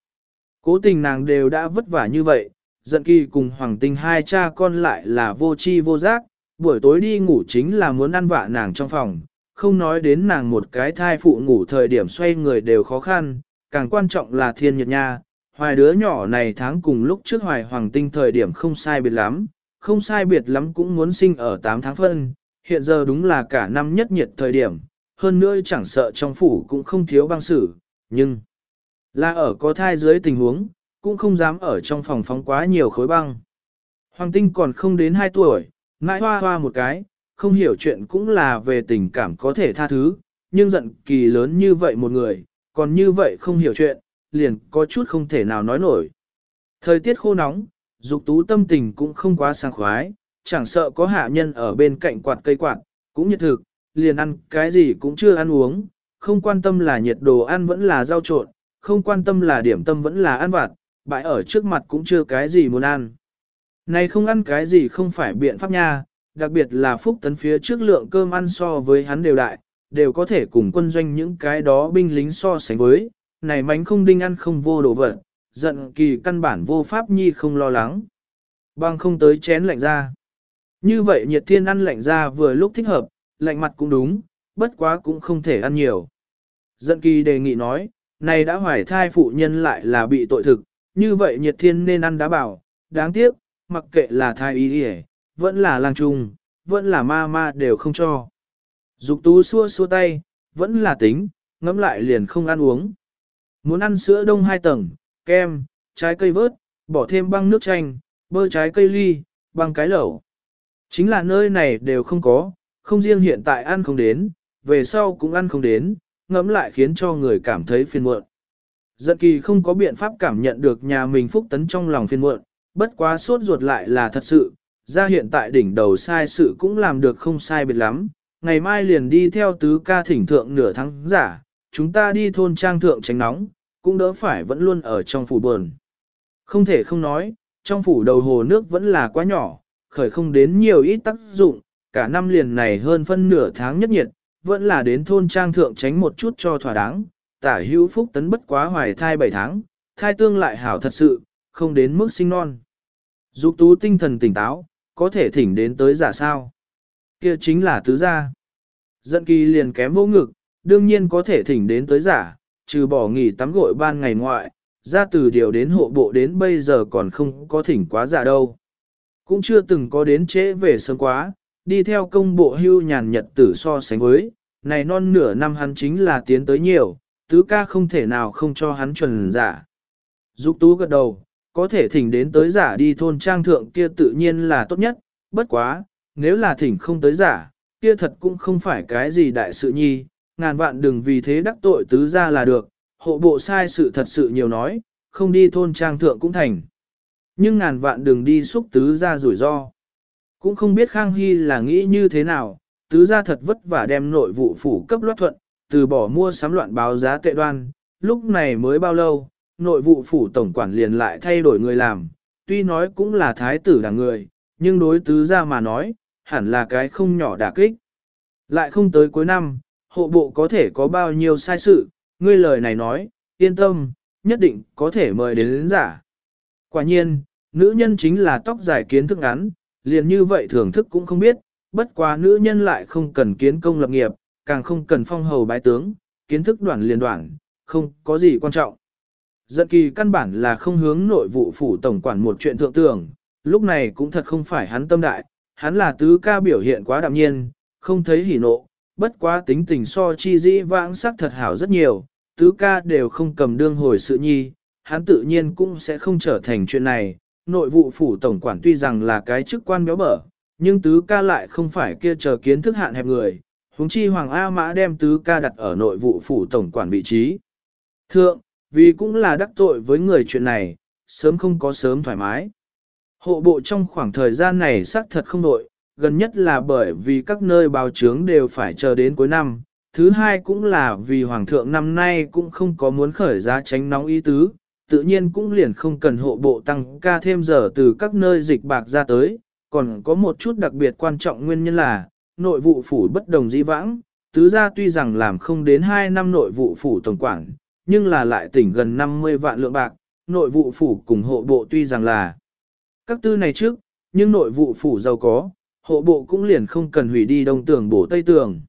A: Cố tình nàng đều đã vất vả như vậy, giận kỳ cùng hoàng tinh hai cha con lại là vô chi vô giác, buổi tối đi ngủ chính là muốn ăn vạ nàng trong phòng, không nói đến nàng một cái thai phụ ngủ thời điểm xoay người đều khó khăn, càng quan trọng là thiên nhật nha, hoài đứa nhỏ này tháng cùng lúc trước hoài hoàng tinh thời điểm không sai biệt lắm, không sai biệt lắm cũng muốn sinh ở 8 tháng phân, hiện giờ đúng là cả năm nhất nhiệt thời điểm, hơn nữa chẳng sợ trong phủ cũng không thiếu băng sử, nhưng là ở có thai dưới tình huống, cũng không dám ở trong phòng phóng quá nhiều khối băng. Hoàng tinh còn không đến 2 tuổi, mãi hoa hoa một cái, không hiểu chuyện cũng là về tình cảm có thể tha thứ, nhưng giận kỳ lớn như vậy một người, còn như vậy không hiểu chuyện, liền có chút không thể nào nói nổi. Thời tiết khô nóng, dục tú tâm tình cũng không quá sang khoái, chẳng sợ có hạ nhân ở bên cạnh quạt cây quạt, cũng nhiệt thực, liền ăn cái gì cũng chưa ăn uống, không quan tâm là nhiệt đồ ăn vẫn là rau trộn, không quan tâm là điểm tâm vẫn là ăn vặt, bãi ở trước mặt cũng chưa cái gì muốn ăn. Này không ăn cái gì không phải biện pháp nha, đặc biệt là phúc tấn phía trước lượng cơm ăn so với hắn đều đại, đều có thể cùng quân doanh những cái đó binh lính so sánh với, này mánh không đinh ăn không vô đồ vật, giận kỳ căn bản vô pháp nhi không lo lắng. Băng không tới chén lạnh ra. Như vậy nhiệt thiên ăn lạnh ra vừa lúc thích hợp, lạnh mặt cũng đúng, bất quá cũng không thể ăn nhiều. Giận kỳ đề nghị nói, này đã hoài thai phụ nhân lại là bị tội thực, như vậy nhiệt thiên nên ăn đá bảo, đáng tiếc, mặc kệ là thai ý hề, vẫn là lang trung, vẫn là ma ma đều không cho. Dục tú xua xua tay, vẫn là tính, ngẫm lại liền không ăn uống. Muốn ăn sữa đông hai tầng, kem, trái cây vớt, bỏ thêm băng nước chanh, bơ trái cây ly, băng cái lẩu. Chính là nơi này đều không có, không riêng hiện tại ăn không đến, về sau cũng ăn không đến, ngẫm lại khiến cho người cảm thấy phiền muộn. Giận kỳ không có biện pháp cảm nhận được nhà mình phúc tấn trong lòng phiền muộn, bất quá sốt ruột lại là thật sự, ra hiện tại đỉnh đầu sai sự cũng làm được không sai biệt lắm, ngày mai liền đi theo tứ ca thỉnh thượng nửa tháng giả, chúng ta đi thôn trang thượng tránh nóng, cũng đỡ phải vẫn luôn ở trong phủ buồn. Không thể không nói, trong phủ đầu hồ nước vẫn là quá nhỏ, khởi không đến nhiều ít tác dụng, cả năm liền này hơn phân nửa tháng nhất nhiệt, vẫn là đến thôn trang thượng tránh một chút cho thỏa đáng, tả hữu phúc tấn bất quá hoài thai 7 tháng, thai tương lại hảo thật sự, không đến mức sinh non. Dục tú tinh thần tỉnh táo, có thể thỉnh đến tới giả sao. Kia chính là tứ gia. Dận kỳ liền kém vô ngực, đương nhiên có thể thỉnh đến tới giả, trừ bỏ nghỉ tắm gội ban ngày ngoại, ra từ điều đến hộ bộ đến bây giờ còn không có thỉnh quá giả đâu. Cũng chưa từng có đến trễ về sớm quá, đi theo công bộ hưu nhàn nhật tử so sánh với, này non nửa năm hắn chính là tiến tới nhiều, tứ ca không thể nào không cho hắn chuẩn giả. Dục tú gật đầu, có thể thỉnh đến tới giả đi thôn trang thượng kia tự nhiên là tốt nhất, bất quá, nếu là thỉnh không tới giả, kia thật cũng không phải cái gì đại sự nhi, ngàn vạn đừng vì thế đắc tội tứ ra là được, hộ bộ sai sự thật sự nhiều nói, không đi thôn trang thượng cũng thành. Nhưng ngàn vạn đừng đi xúc tứ ra rủi ro. Cũng không biết Khang Hy là nghĩ như thế nào, tứ ra thật vất vả đem nội vụ phủ cấp loát thuận, từ bỏ mua sắm loạn báo giá tệ đoan, lúc này mới bao lâu, nội vụ phủ tổng quản liền lại thay đổi người làm, tuy nói cũng là thái tử đảng người, nhưng đối tứ ra mà nói, hẳn là cái không nhỏ đả kích. Lại không tới cuối năm, hộ bộ có thể có bao nhiêu sai sự, ngươi lời này nói, yên tâm, nhất định có thể mời đến, đến giả. Quả nhiên, nữ nhân chính là tóc dài kiến thức ngắn, liền như vậy thưởng thức cũng không biết, bất quá nữ nhân lại không cần kiến công lập nghiệp, càng không cần phong hầu bái tướng, kiến thức đoạn liền đoạn, không có gì quan trọng. Giận kỳ căn bản là không hướng nội vụ phủ tổng quản một chuyện thượng tưởng, lúc này cũng thật không phải hắn tâm đại, hắn là tứ ca biểu hiện quá đạm nhiên, không thấy hỉ nộ, bất quá tính tình so chi dĩ vãng sắc thật hảo rất nhiều, tứ ca đều không cầm đương hồi sự nhi, hắn tự nhiên cũng sẽ không trở thành chuyện này, nội vụ phủ tổng quản tuy rằng là cái chức quan béo bở, nhưng tứ ca lại không phải kia chờ kiến thức hạn hẹp người, huống chi Hoàng A Mã đem tứ ca đặt ở nội vụ phủ tổng quản vị trí. Thượng, vì cũng là đắc tội với người chuyện này, sớm không có sớm thoải mái. Hộ bộ trong khoảng thời gian này xác thật không nội, gần nhất là bởi vì các nơi báo chướng đều phải chờ đến cuối năm, thứ hai cũng là vì Hoàng thượng năm nay cũng không có muốn khởi giá tránh nóng ý tứ, tự nhiên cũng liền không cần hộ bộ tăng ca thêm giờ từ các nơi dịch bạc ra tới, còn có một chút đặc biệt quan trọng nguyên nhân là, nội vụ phủ bất đồng dĩ vãng, tứ gia tuy rằng làm không đến 2 năm nội vụ phủ tổng quản, nhưng là lại tỉnh gần 50 vạn lượng bạc, nội vụ phủ cùng hộ bộ tuy rằng là các tư này trước, nhưng nội vụ phủ giàu có, hộ bộ cũng liền không cần hủy đi đông tường bổ tây tường.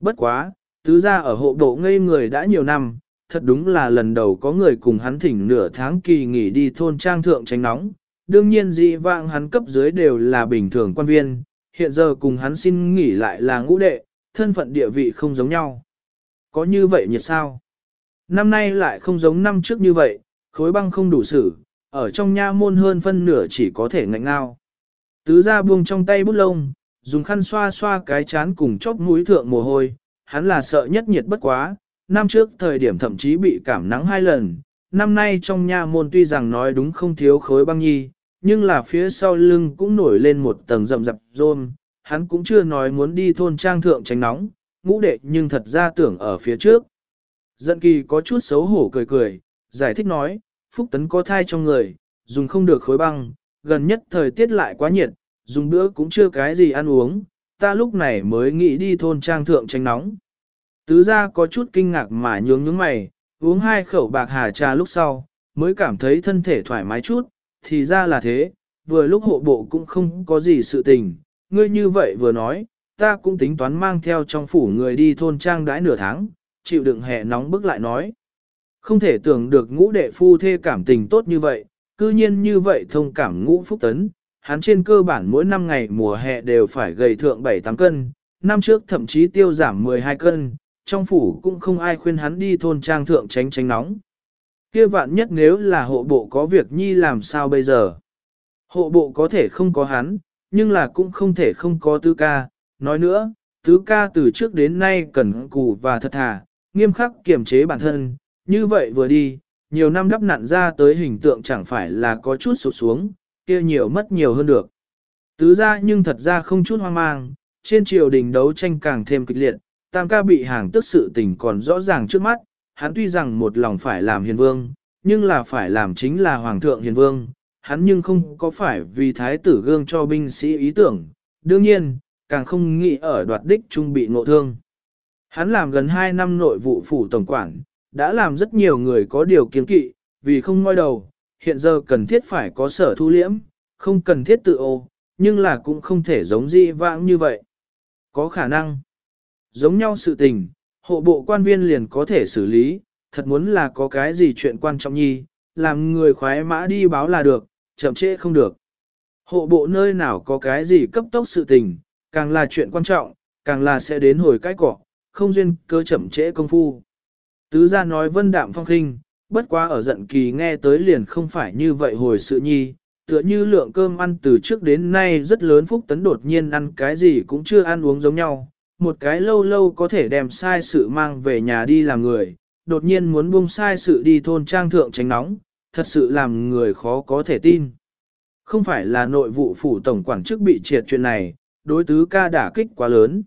A: Bất quá, tứ gia ở hộ bộ ngây người đã nhiều năm, thật đúng là lần đầu có người cùng hắn thỉnh nửa tháng kỳ nghỉ đi thôn trang thượng tránh nóng. Đương nhiên dị vãng hắn cấp dưới đều là bình thường quan viên, hiện giờ cùng hắn xin nghỉ lại là ngũ đệ, thân phận địa vị không giống nhau. Có như vậy nhiệt sao? Năm nay lại không giống năm trước như vậy, khối băng không đủ sử, ở trong nha môn hơn phân nửa chỉ có thể ngạnh ngao. Tứ ra buông trong tay bút lông, dùng khăn xoa xoa cái chán cùng chóp mũi thượng mồ hôi, hắn là sợ nhất nhiệt bất quá, năm trước thời điểm thậm chí bị cảm nắng hai lần, năm nay trong nha môn tuy rằng nói đúng không thiếu khối băng nhi, nhưng là phía sau lưng cũng nổi lên một tầng rậm rạp rôm, hắn cũng chưa nói muốn đi thôn trang thượng tránh nóng, ngũ đệ nhưng thật ra tưởng ở phía trước. Dận kỳ có chút xấu hổ cười cười, giải thích nói, Phúc Tấn có thai trong người, dùng không được khối băng, gần nhất thời tiết lại quá nhiệt, dùng bữa cũng chưa cái gì ăn uống, ta lúc này mới nghĩ đi thôn trang thượng tránh nóng. Tứ ra có chút kinh ngạc mà nhướng nhướng mày, uống hai khẩu bạc hà trà lúc sau, mới cảm thấy thân thể thoải mái chút, thì ra là thế, vừa lúc hộ bộ cũng không có gì sự tình, ngươi như vậy vừa nói, ta cũng tính toán mang theo trong phủ người đi thôn trang đãi nửa tháng, chịu đựng hè nóng bức lại nói. Không thể tưởng được ngũ đệ phu thê cảm tình tốt như vậy, cư nhiên như vậy thông cảm ngũ phúc tấn, hắn trên cơ bản mỗi năm ngày mùa hè đều phải gầy thượng 7-8 cân, năm trước thậm chí tiêu giảm 12 cân, trong phủ cũng không ai khuyên hắn đi thôn trang thượng tránh tránh nóng. Kia vạn nhất nếu là hộ bộ có việc nhi làm sao bây giờ? Hộ bộ có thể không có hắn, nhưng là cũng không thể không có tứ ca. Nói nữa, tứ ca từ trước đến nay cẩn cù và thật thà, nghiêm khắc kiểm chế bản thân, như vậy vừa đi, nhiều năm đắp nặn ra tới hình tượng chẳng phải là có chút sụt xuống, kia nhiều mất nhiều hơn được. Tứ ra nhưng thật ra không chút hoang mang, trên triều đình đấu tranh càng thêm kịch liệt, tam ca bị hàng tức sự tình còn rõ ràng trước mắt, hắn tuy rằng một lòng phải làm hiền vương, nhưng là phải làm chính là hoàng thượng hiền vương, hắn nhưng không có phải vì thái tử gương cho binh sĩ ý tưởng, đương nhiên, càng không nghĩ ở đoạt đích trung bị ngộ thương. Hắn làm gần 2 năm nội vụ phủ tổng quản, đã làm rất nhiều người có điều kiến kỵ, vì không ngoi đầu, hiện giờ cần thiết phải có sở thu liễm, không cần thiết tự ô, nhưng là cũng không thể giống di vãng như vậy. Có khả năng, giống nhau sự tình, hộ bộ quan viên liền có thể xử lý, thật muốn là có cái gì chuyện quan trọng nhi, làm người khoái mã đi báo là được, chậm trễ không được. Hộ bộ nơi nào có cái gì cấp tốc sự tình, càng là chuyện quan trọng, càng là sẽ đến hồi cái cỏ, không duyên cơ chậm trễ công phu. Tứ gia nói vân đạm phong khinh, bất quá ở giận kỳ nghe tới liền không phải như vậy hồi sự nhi, tựa như lượng cơm ăn từ trước đến nay rất lớn phúc tấn đột nhiên ăn cái gì cũng chưa ăn uống giống nhau, một cái lâu lâu có thể đem sai sự mang về nhà đi làm người, đột nhiên muốn buông sai sự đi thôn trang thượng tránh nóng, thật sự làm người khó có thể tin. Không phải là nội vụ phủ tổng quản chức bị triệt chuyện này, đối tứ ca đả kích quá lớn.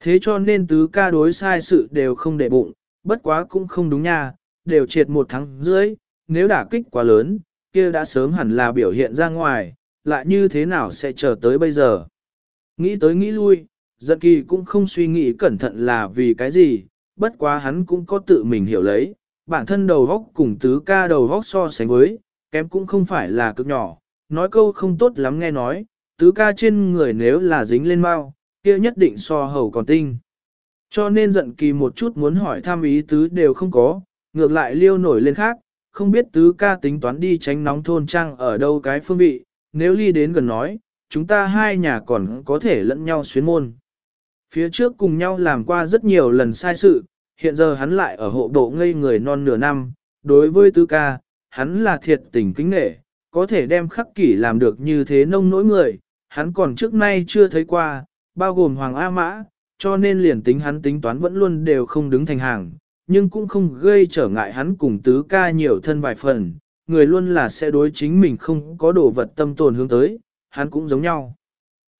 A: Thế cho nên tứ ca đối sai sự đều không để bụng, bất quá cũng không đúng nha, đều triệt một tháng dưới, nếu đả kích quá lớn, kia đã sớm hẳn là biểu hiện ra ngoài, lại như thế nào sẽ chờ tới bây giờ. Nghĩ tới nghĩ lui, giận kỳ cũng không suy nghĩ cẩn thận là vì cái gì, bất quá hắn cũng có tự mình hiểu lấy, bản thân đầu góc cùng tứ ca đầu góc so sánh với, kém cũng không phải là cực nhỏ, nói câu không tốt lắm nghe nói, tứ ca trên người nếu là dính lên mau, kia nhất định so hầu còn tinh. Cho nên giận kỳ một chút muốn hỏi thăm ý tứ đều không có, ngược lại liêu nổi lên khác, không biết tứ ca tính toán đi tránh nóng thôn trang ở đâu cái phương vị, nếu ly đến gần nói, chúng ta hai nhà còn có thể lẫn nhau xuyến môn. Phía trước cùng nhau làm qua rất nhiều lần sai sự, hiện giờ hắn lại ở hộ bộ ngây người non nửa năm, đối với tứ ca, hắn là thiệt tình kính nghệ, có thể đem khắc kỷ làm được như thế nông nỗi người, hắn còn trước nay chưa thấy qua, bao gồm Hoàng A Mã, cho nên liền tính hắn tính toán vẫn luôn đều không đứng thành hàng, nhưng cũng không gây trở ngại hắn cùng tứ ca nhiều thân vài phần, người luôn là sẽ đối chính mình không có đồ vật tâm tồn hướng tới, hắn cũng giống nhau.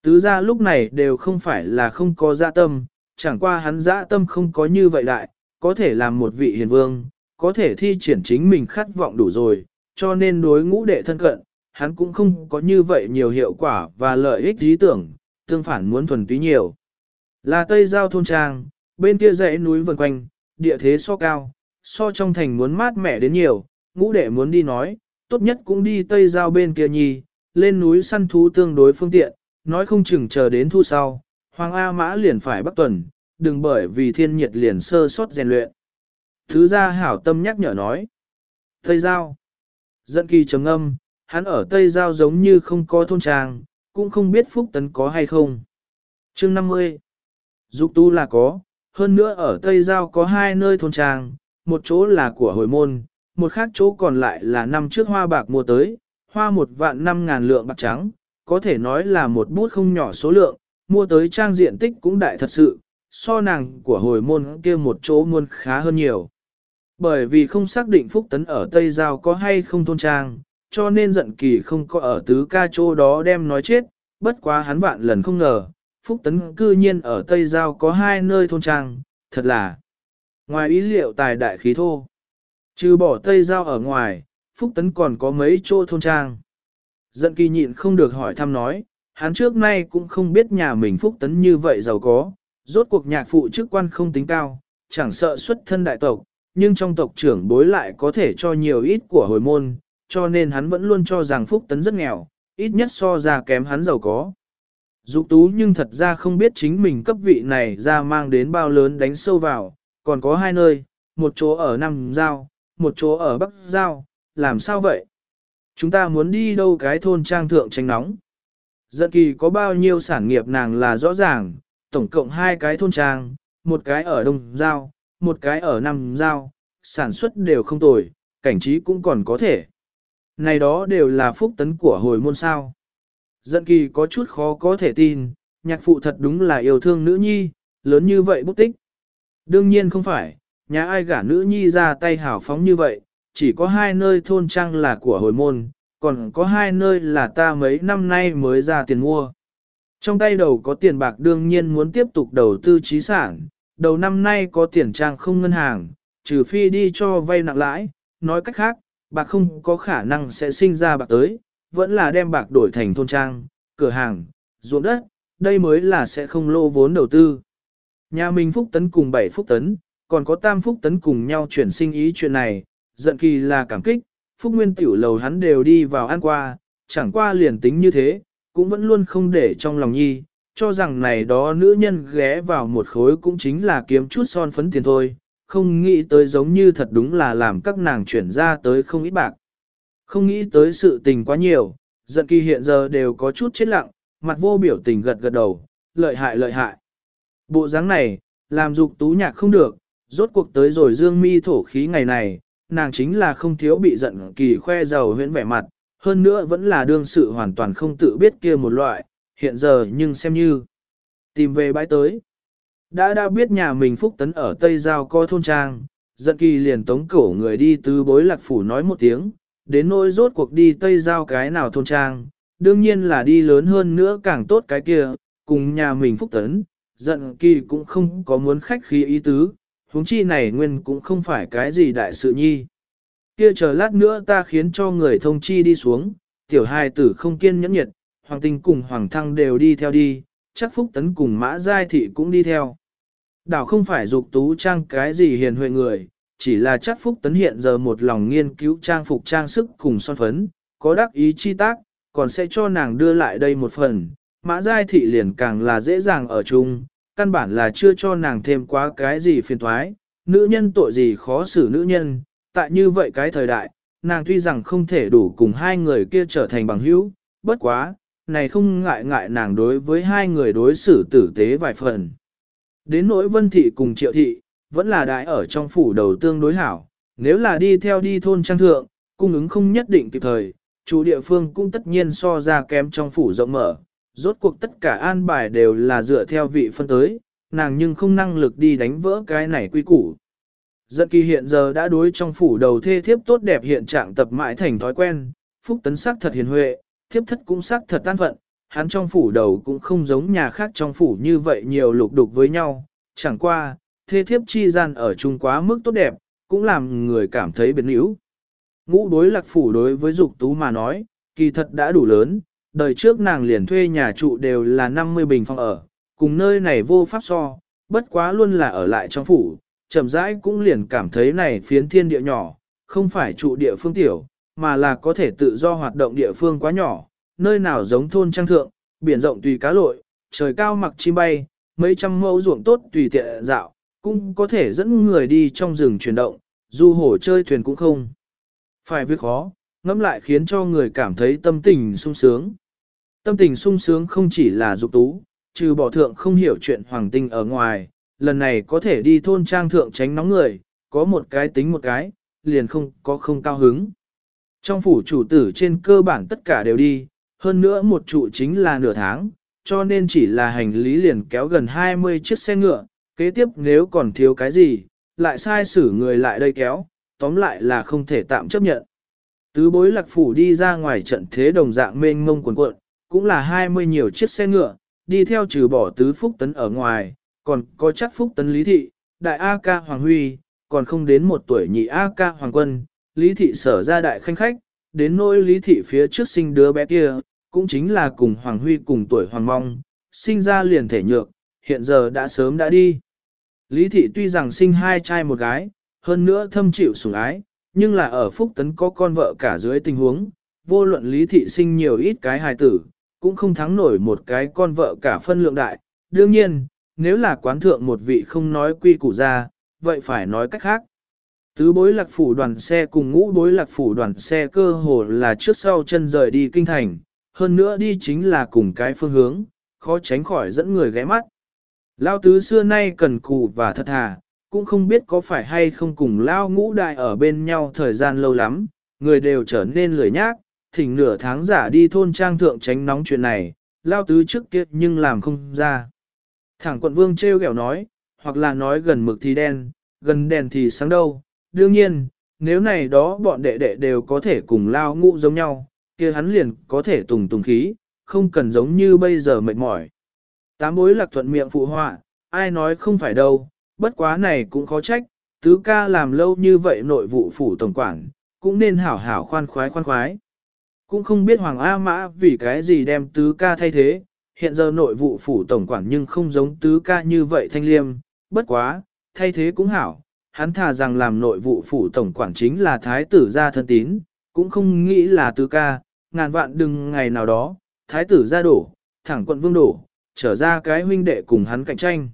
A: Tứ ra lúc này đều không phải là không có dạ tâm, chẳng qua hắn dạ tâm không có như vậy đại, có thể làm một vị hiền vương, có thể thi triển chính mình khát vọng đủ rồi, cho nên đối ngũ đệ thân cận, hắn cũng không có như vậy nhiều hiệu quả và lợi ích lý tưởng, tương phản muốn thuần túy nhiều. Là Tây Giao thôn trang, bên kia dãy núi vần quanh, địa thế so cao, so trong thành muốn mát mẻ đến nhiều, ngũ đệ muốn đi nói, tốt nhất cũng đi Tây Giao bên kia nhì, lên núi săn thú tương đối phương tiện, nói không chừng chờ đến thu sau, Hoàng A Mã liền phải bắt tuần, đừng bởi vì thiên nhiệt liền sơ sót rèn luyện. Thứ gia hảo tâm nhắc nhở nói. Tây Giao. Dẫn kỳ trầm âm, hắn ở Tây Giao giống như không có thôn trang, cũng không biết Phúc Tấn có hay không. chương 50. Dục tu là có, hơn nữa ở Tây Giao có hai nơi thôn trang, một chỗ là của hồi môn, một khác chỗ còn lại là năm trước hoa bạc mua tới, hoa một vạn năm ngàn lượng bạc trắng, có thể nói là một bút không nhỏ số lượng, mua tới trang diện tích cũng đại thật sự, so nàng của hồi môn kia một chỗ muôn khá hơn nhiều. Bởi vì không xác định Phúc Tấn ở Tây Giao có hay không thôn trang, cho nên giận kỳ không có ở tứ ca chỗ đó đem nói chết, bất quá hắn vạn lần không ngờ, Phúc Tấn cư nhiên ở Tây Giao có hai nơi thôn trang, thật là ngoài ý liệu tài đại khí thô. Trừ bỏ Tây Giao ở ngoài, Phúc Tấn còn có mấy chỗ thôn trang. Dận kỳ nhịn không được hỏi thăm nói, hắn trước nay cũng không biết nhà mình Phúc Tấn như vậy giàu có, rốt cuộc nhạc phụ chức quan không tính cao, chẳng sợ xuất thân đại tộc, nhưng trong tộc trưởng bối lại có thể cho nhiều ít của hồi môn, cho nên hắn vẫn luôn cho rằng Phúc Tấn rất nghèo, ít nhất so ra kém hắn giàu có. Dục tú nhưng thật ra không biết chính mình cấp vị này ra mang đến bao lớn đánh sâu vào, còn có hai nơi, một chỗ ở Nam Giao, một chỗ ở Bắc Giao, làm sao vậy? Chúng ta muốn đi đâu cái thôn trang thượng tránh nóng? Giận kỳ có bao nhiêu sản nghiệp nàng là rõ ràng, tổng cộng hai cái thôn trang, một cái ở Đông Giao, một cái ở Nam Giao, sản xuất đều không tồi, cảnh trí cũng còn có thể. Này đó đều là phúc tấn của hồi môn sao. Dận kỳ có chút khó có thể tin, nhạc phụ thật đúng là yêu thương nữ nhi, lớn như vậy bút tích. Đương nhiên không phải, nhà ai gả nữ nhi ra tay hảo phóng như vậy, chỉ có hai nơi thôn trang là của hồi môn, còn có hai nơi là ta mấy năm nay mới ra tiền mua. Trong tay đầu có tiền bạc đương nhiên muốn tiếp tục đầu tư trí sản, đầu năm nay có tiền trang không ngân hàng, trừ phi đi cho vay nặng lãi, nói cách khác, bạc không có khả năng sẽ sinh ra bạc tới, vẫn là đem bạc đổi thành thôn trang, cửa hàng, ruộng đất, đây mới là sẽ không lô vốn đầu tư. Nhà mình Phúc Tấn cùng 7 Phúc Tấn, còn có Tam Phúc Tấn cùng nhau chuyển sinh ý chuyện này, giận kỳ là cảm kích, Phúc Nguyên tiểu lầu hắn đều đi vào ăn qua, chẳng qua liền tính như thế, cũng vẫn luôn không để trong lòng nhi, cho rằng này đó nữ nhân ghé vào một khối cũng chính là kiếm chút son phấn tiền thôi, không nghĩ tới giống như thật đúng là làm các nàng chuyển ra tới không ít bạc. Không nghĩ tới sự tình quá nhiều, giận kỳ hiện giờ đều có chút chết lặng, mặt vô biểu tình gật gật đầu, lợi hại lợi hại. Bộ dáng này, làm dục tú nhạc không được, rốt cuộc tới rồi dương mi thổ khí ngày này, nàng chính là không thiếu bị giận kỳ khoe giàu huyễn vẻ mặt, hơn nữa vẫn là đương sự hoàn toàn không tự biết kia một loại, hiện giờ nhưng xem như tìm về bãi tới. Đã đã biết nhà mình phúc tấn ở Tây Giao co thôn trang, giận kỳ liền tống cổ người đi tứ bối lạc phủ nói một tiếng, đến nỗi rốt cuộc đi Tây Giao cái nào thôn trang, đương nhiên là đi lớn hơn nữa càng tốt cái kia, cùng nhà mình phúc tấn, giận kỳ cũng không có muốn khách khí ý tứ, huống chi này nguyên cũng không phải cái gì đại sự nhi. Kia chờ lát nữa ta khiến cho người thông chi đi xuống, tiểu hai tử không kiên nhẫn nhiệt, hoàng tinh cùng hoàng thăng đều đi theo đi, chắc phúc tấn cùng mã giai thị cũng đi theo. Đảo không phải dục tú trang cái gì hiền huệ người, chỉ là chắc phúc tấn hiện giờ một lòng nghiên cứu trang phục trang sức cùng son phấn, có đắc ý chi tác, còn sẽ cho nàng đưa lại đây một phần. Mã giai thị liền càng là dễ dàng ở chung, căn bản là chưa cho nàng thêm quá cái gì phiền thoái, nữ nhân tội gì khó xử nữ nhân, tại như vậy cái thời đại, nàng tuy rằng không thể đủ cùng hai người kia trở thành bằng hữu, bất quá, này không ngại ngại nàng đối với hai người đối xử tử tế vài phần. Đến nỗi vân thị cùng triệu thị, vẫn là đại ở trong phủ đầu tương đối hảo, nếu là đi theo đi thôn trang thượng, cung ứng không nhất định kịp thời, chủ địa phương cũng tất nhiên so ra kém trong phủ rộng mở, rốt cuộc tất cả an bài đều là dựa theo vị phân tới, nàng nhưng không năng lực đi đánh vỡ cái này quy củ. Giận kỳ hiện giờ đã đối trong phủ đầu thê thiếp tốt đẹp hiện trạng tập mãi thành thói quen, phúc tấn sắc thật hiền huệ, thiếp thất cũng sắc thật tan phận, hắn trong phủ đầu cũng không giống nhà khác trong phủ như vậy nhiều lục đục với nhau, chẳng qua, thê thiếp chi gian ở chung quá mức tốt đẹp, cũng làm người cảm thấy biến yếu. Ngũ đối lạc phủ đối với dục tú mà nói, kỳ thật đã đủ lớn, đời trước nàng liền thuê nhà trụ đều là 50 bình phòng ở, cùng nơi này vô pháp so, bất quá luôn là ở lại trong phủ, chậm rãi cũng liền cảm thấy này phiến thiên địa nhỏ, không phải trụ địa phương tiểu, mà là có thể tự do hoạt động địa phương quá nhỏ, nơi nào giống thôn trang thượng, biển rộng tùy cá lội, trời cao mặc chim bay, mấy trăm mẫu ruộng tốt tùy tiện dạo, cũng có thể dẫn người đi trong rừng chuyển động, du hồ chơi thuyền cũng không. Phải việc khó, ngẫm lại khiến cho người cảm thấy tâm tình sung sướng. Tâm tình sung sướng không chỉ là dục tú, trừ bỏ thượng không hiểu chuyện hoàng tinh ở ngoài, lần này có thể đi thôn trang thượng tránh nóng người, có một cái tính một cái, liền không có không cao hứng. Trong phủ chủ tử trên cơ bản tất cả đều đi, hơn nữa một trụ chính là nửa tháng, cho nên chỉ là hành lý liền kéo gần 20 chiếc xe ngựa, kế tiếp nếu còn thiếu cái gì, lại sai xử người lại đây kéo, tóm lại là không thể tạm chấp nhận. Tứ bối lạc phủ đi ra ngoài trận thế đồng dạng mênh mông quần cuộn, cũng là 20 nhiều chiếc xe ngựa, đi theo trừ bỏ tứ phúc tấn ở ngoài, còn có chắc phúc tấn lý thị, đại A ca Hoàng Huy, còn không đến một tuổi nhị A ca Hoàng Quân, lý thị sở ra đại khanh khách, đến nỗi lý thị phía trước sinh đứa bé kia, cũng chính là cùng Hoàng Huy cùng tuổi Hoàng Mong, sinh ra liền thể nhược, hiện giờ đã sớm đã đi. Lý thị tuy rằng sinh hai trai một gái, hơn nữa thâm chịu sủng ái, nhưng là ở Phúc Tấn có con vợ cả dưới tình huống, vô luận Lý thị sinh nhiều ít cái hài tử, cũng không thắng nổi một cái con vợ cả phân lượng đại. Đương nhiên, nếu là quán thượng một vị không nói quy củ ra, vậy phải nói cách khác. Tứ bối lạc phủ đoàn xe cùng ngũ bối lạc phủ đoàn xe cơ hồ là trước sau chân rời đi kinh thành, hơn nữa đi chính là cùng cái phương hướng, khó tránh khỏi dẫn người ghé mắt. Lao tứ xưa nay cần cù và thật thà, cũng không biết có phải hay không cùng Lao ngũ đại ở bên nhau thời gian lâu lắm, người đều trở nên lười nhác, thỉnh nửa tháng giả đi thôn trang thượng tránh nóng chuyện này, Lao tứ trước kia nhưng làm không ra. Thẳng quận vương treo kẹo nói, hoặc là nói gần mực thì đen, gần đèn thì sáng đâu. Đương nhiên, nếu này đó bọn đệ đệ đều có thể cùng lao ngũ giống nhau, kia hắn liền có thể tùng tùng khí, không cần giống như bây giờ mệt mỏi. Tám bối lạc thuận miệng phụ họa, ai nói không phải đâu, bất quá này cũng khó trách, tứ ca làm lâu như vậy nội vụ phủ tổng quản, cũng nên hảo hảo khoan khoái khoan khoái. Cũng không biết Hoàng A Mã vì cái gì đem tứ ca thay thế, hiện giờ nội vụ phủ tổng quản nhưng không giống tứ ca như vậy thanh liêm, bất quá, thay thế cũng hảo, hắn thà rằng làm nội vụ phủ tổng quản chính là thái tử gia thân tín, cũng không nghĩ là tứ ca, ngàn vạn đừng ngày nào đó, thái tử gia đổ, thẳng quận vương đổ, trở ra cái huynh đệ cùng hắn cạnh tranh.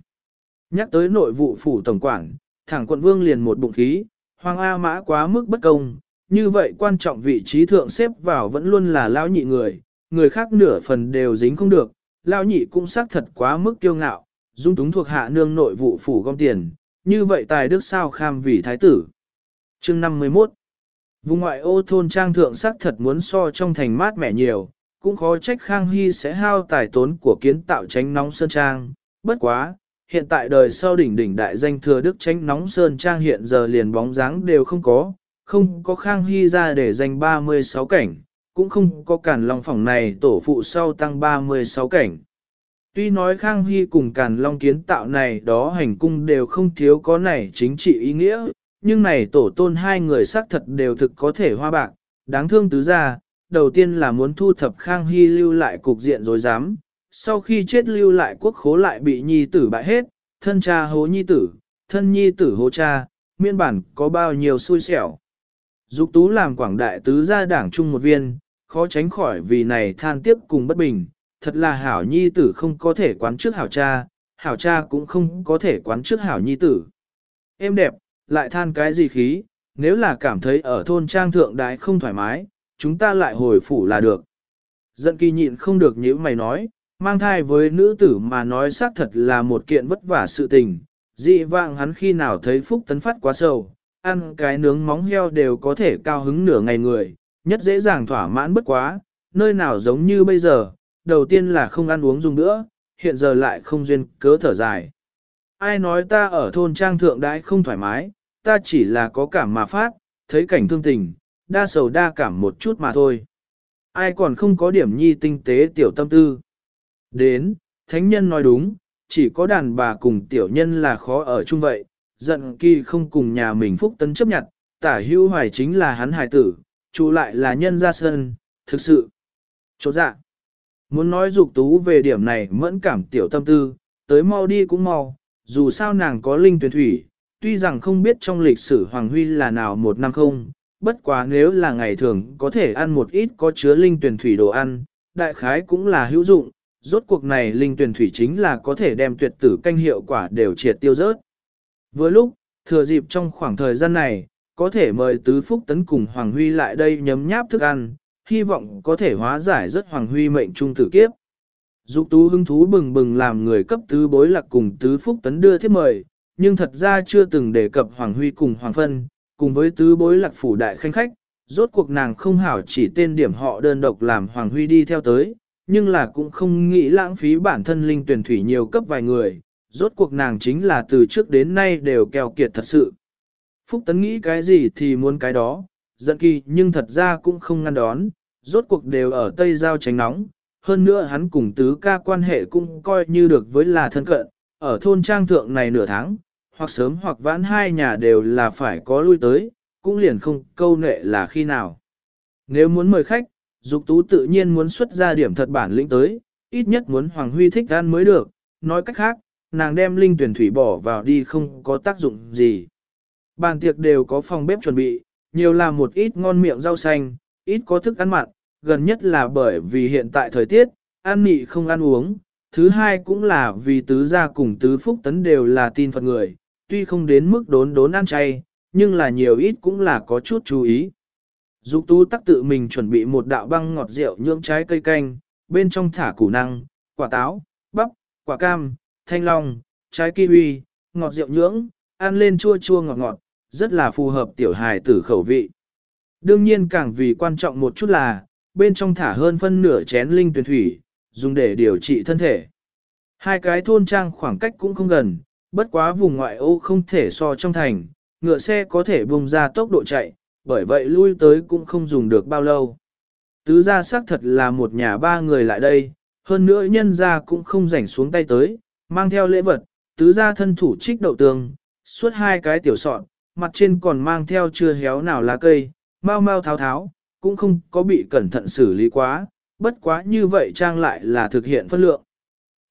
A: Nhắc tới nội vụ phủ tổng quản, thẳng quận vương liền một bụng khí, hoàng A mã quá mức bất công, như vậy quan trọng vị trí thượng xếp vào vẫn luôn là lão nhị người, người khác nửa phần đều dính không được, lão nhị cũng xác thật quá mức kiêu ngạo, dung túng thuộc hạ nương nội vụ phủ gom tiền, như vậy tài đức sao kham vì thái tử. Chương 51 Vùng ngoại ô thôn trang thượng sắc thật muốn so trong thành mát mẻ nhiều, cũng khó trách Khang Hy sẽ hao tài tốn của kiến tạo tránh nóng sơn trang. Bất quá, hiện tại đời sau đỉnh đỉnh đại danh thừa đức tránh nóng sơn trang hiện giờ liền bóng dáng đều không có, không có Khang Hy ra để danh 36 cảnh, cũng không có cản long phòng này tổ phụ sau tăng 36 cảnh. Tuy nói Khang Hy cùng Càn Long kiến tạo này đó hành cung đều không thiếu có này chính trị ý nghĩa, nhưng này tổ tôn hai người xác thật đều thực có thể hoa bạc, đáng thương tứ ra, đầu tiên là muốn thu thập Khang Hy lưu lại cục diện dối dám, sau khi chết lưu lại quốc khố lại bị nhi tử bại hết, thân cha hố nhi tử, thân nhi tử hố cha, miên bản có bao nhiêu xui xẻo. Dục tú làm quảng đại tứ gia đảng chung một viên, khó tránh khỏi vì này than tiếc cùng bất bình, thật là hảo nhi tử không có thể quán trước hảo cha, hảo cha cũng không có thể quán trước hảo nhi tử. Em đẹp, lại than cái gì khí, nếu là cảm thấy ở thôn trang thượng đại không thoải mái, chúng ta lại hồi phủ là được. Giận kỳ nhịn không được như mày nói, mang thai với nữ tử mà nói xác thật là một kiện vất vả sự tình, dị vạng hắn khi nào thấy phúc tấn phát quá sâu, ăn cái nướng móng heo đều có thể cao hứng nửa ngày người, nhất dễ dàng thỏa mãn bất quá, nơi nào giống như bây giờ, đầu tiên là không ăn uống dùng nữa, hiện giờ lại không duyên cớ thở dài. Ai nói ta ở thôn trang thượng đãi không thoải mái, ta chỉ là có cảm mà phát, thấy cảnh thương tình, đa sầu đa cảm một chút mà thôi. Ai còn không có điểm nhi tinh tế tiểu tâm tư. Đến, thánh nhân nói đúng, chỉ có đàn bà cùng tiểu nhân là khó ở chung vậy, giận kỳ không cùng nhà mình phúc tấn chấp nhận, tả hữu hoài chính là hắn hài tử, chủ lại là nhân gia sơn, thực sự. Chỗ dạ. Muốn nói dục tú về điểm này mẫn cảm tiểu tâm tư, tới mau đi cũng mau, dù sao nàng có linh tuyển thủy, tuy rằng không biết trong lịch sử Hoàng Huy là nào một năm không, bất quá nếu là ngày thường có thể ăn một ít có chứa linh tuyển thủy đồ ăn, đại khái cũng là hữu dụng, rốt cuộc này linh tuyển thủy chính là có thể đem tuyệt tử canh hiệu quả đều triệt tiêu rớt. Vừa lúc, thừa dịp trong khoảng thời gian này, có thể mời Tứ Phúc Tấn cùng Hoàng Huy lại đây nhấm nháp thức ăn, hy vọng có thể hóa giải rất hoàng huy mệnh trung tử kiếp. Dục tú hứng thú bừng bừng làm người cấp tứ bối lạc cùng tứ phúc tấn đưa thiết mời, nhưng thật ra chưa từng đề cập hoàng huy cùng hoàng phân, cùng với tứ bối lạc phủ đại khanh khách, rốt cuộc nàng không hảo chỉ tên điểm họ đơn độc làm hoàng huy đi theo tới, nhưng là cũng không nghĩ lãng phí bản thân linh tuyển thủy nhiều cấp vài người, rốt cuộc nàng chính là từ trước đến nay đều keo kiệt thật sự. Phúc tấn nghĩ cái gì thì muốn cái đó, giận kỳ nhưng thật ra cũng không ngăn đón, rốt cuộc đều ở Tây Giao tránh nóng, hơn nữa hắn cùng tứ ca quan hệ cũng coi như được với là thân cận, ở thôn trang thượng này nửa tháng, hoặc sớm hoặc vãn hai nhà đều là phải có lui tới, cũng liền không câu nệ là khi nào. Nếu muốn mời khách, Dục Tú tự nhiên muốn xuất ra điểm thật bản lĩnh tới, ít nhất muốn Hoàng Huy thích ăn mới được, nói cách khác, nàng đem linh tuyển thủy bỏ vào đi không có tác dụng gì. Bàn tiệc đều có phòng bếp chuẩn bị, nhiều là một ít ngon miệng rau xanh, ít có thức ăn mặn, gần nhất là bởi vì hiện tại thời tiết, ăn nị không ăn uống, thứ hai cũng là vì tứ gia cùng tứ phúc tấn đều là tin Phật người, tuy không đến mức đốn đốn ăn chay, nhưng là nhiều ít cũng là có chút chú ý. Dục tú tắc tự mình chuẩn bị một đạo băng ngọt rượu nhưỡng trái cây canh, bên trong thả củ năng, quả táo, bắp, quả cam, thanh long, trái kiwi, ngọt rượu nhưỡng, ăn lên chua chua ngọt ngọt, rất là phù hợp tiểu hài tử khẩu vị. Đương nhiên càng vì quan trọng một chút là, bên trong thả hơn phân nửa chén linh tuyển thủy, dùng để điều trị thân thể. Hai cái thôn trang khoảng cách cũng không gần, bất quá vùng ngoại ô không thể so trong thành, ngựa xe có thể bùng ra tốc độ chạy, bởi vậy lui tới cũng không dùng được bao lâu. Tứ gia xác thật là một nhà ba người lại đây, hơn nữa nhân gia cũng không rảnh xuống tay tới, mang theo lễ vật, tứ gia thân thủ trích đậu tương, suốt hai cái tiểu sọn, mặt trên còn mang theo chưa héo nào lá cây, mau mau tháo tháo, cũng không có bị cẩn thận xử lý quá, bất quá như vậy trang lại là thực hiện phân lượng.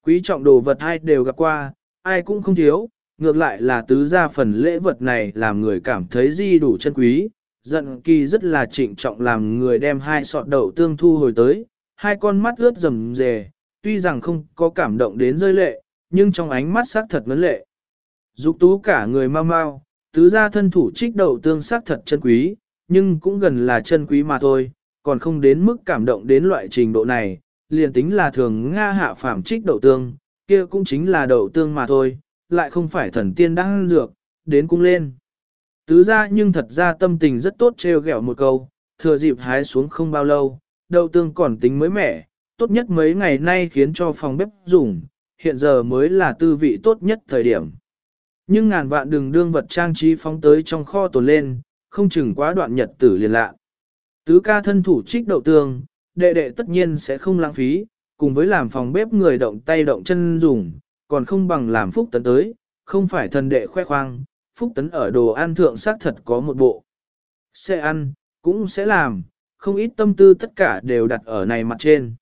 A: Quý trọng đồ vật hai đều gặp qua, ai cũng không thiếu, ngược lại là tứ gia phần lễ vật này làm người cảm thấy di đủ chân quý, giận kỳ rất là trịnh trọng làm người đem hai sọt đậu tương thu hồi tới, hai con mắt ướt rầm rề, tuy rằng không có cảm động đến rơi lệ, nhưng trong ánh mắt sắc thật vấn lệ. Dục tú cả người mau mau, tứ gia thân thủ trích đậu tương sắc thật chân quý, nhưng cũng gần là chân quý mà thôi, còn không đến mức cảm động đến loại trình độ này, liền tính là thường Nga hạ phạm trích đậu tương, kia cũng chính là đậu tương mà thôi, lại không phải thần tiên đang dược, đến cung lên. Tứ ra nhưng thật ra tâm tình rất tốt treo gẹo một câu, thừa dịp hái xuống không bao lâu, đậu tương còn tính mới mẻ, tốt nhất mấy ngày nay khiến cho phòng bếp dùng, hiện giờ mới là tư vị tốt nhất thời điểm. Nhưng ngàn vạn đừng đương vật trang trí phóng tới trong kho tồn lên, không chừng quá đoạn nhật tử liền lạ. Tứ ca thân thủ trích đậu tương, đệ đệ tất nhiên sẽ không lãng phí, cùng với làm phòng bếp người động tay động chân dùng, còn không bằng làm phúc tấn tới, không phải thần đệ khoe khoang, phúc tấn ở đồ ăn thượng xác thật có một bộ. Sẽ ăn, cũng sẽ làm, không ít tâm tư tất cả đều đặt ở này mặt trên.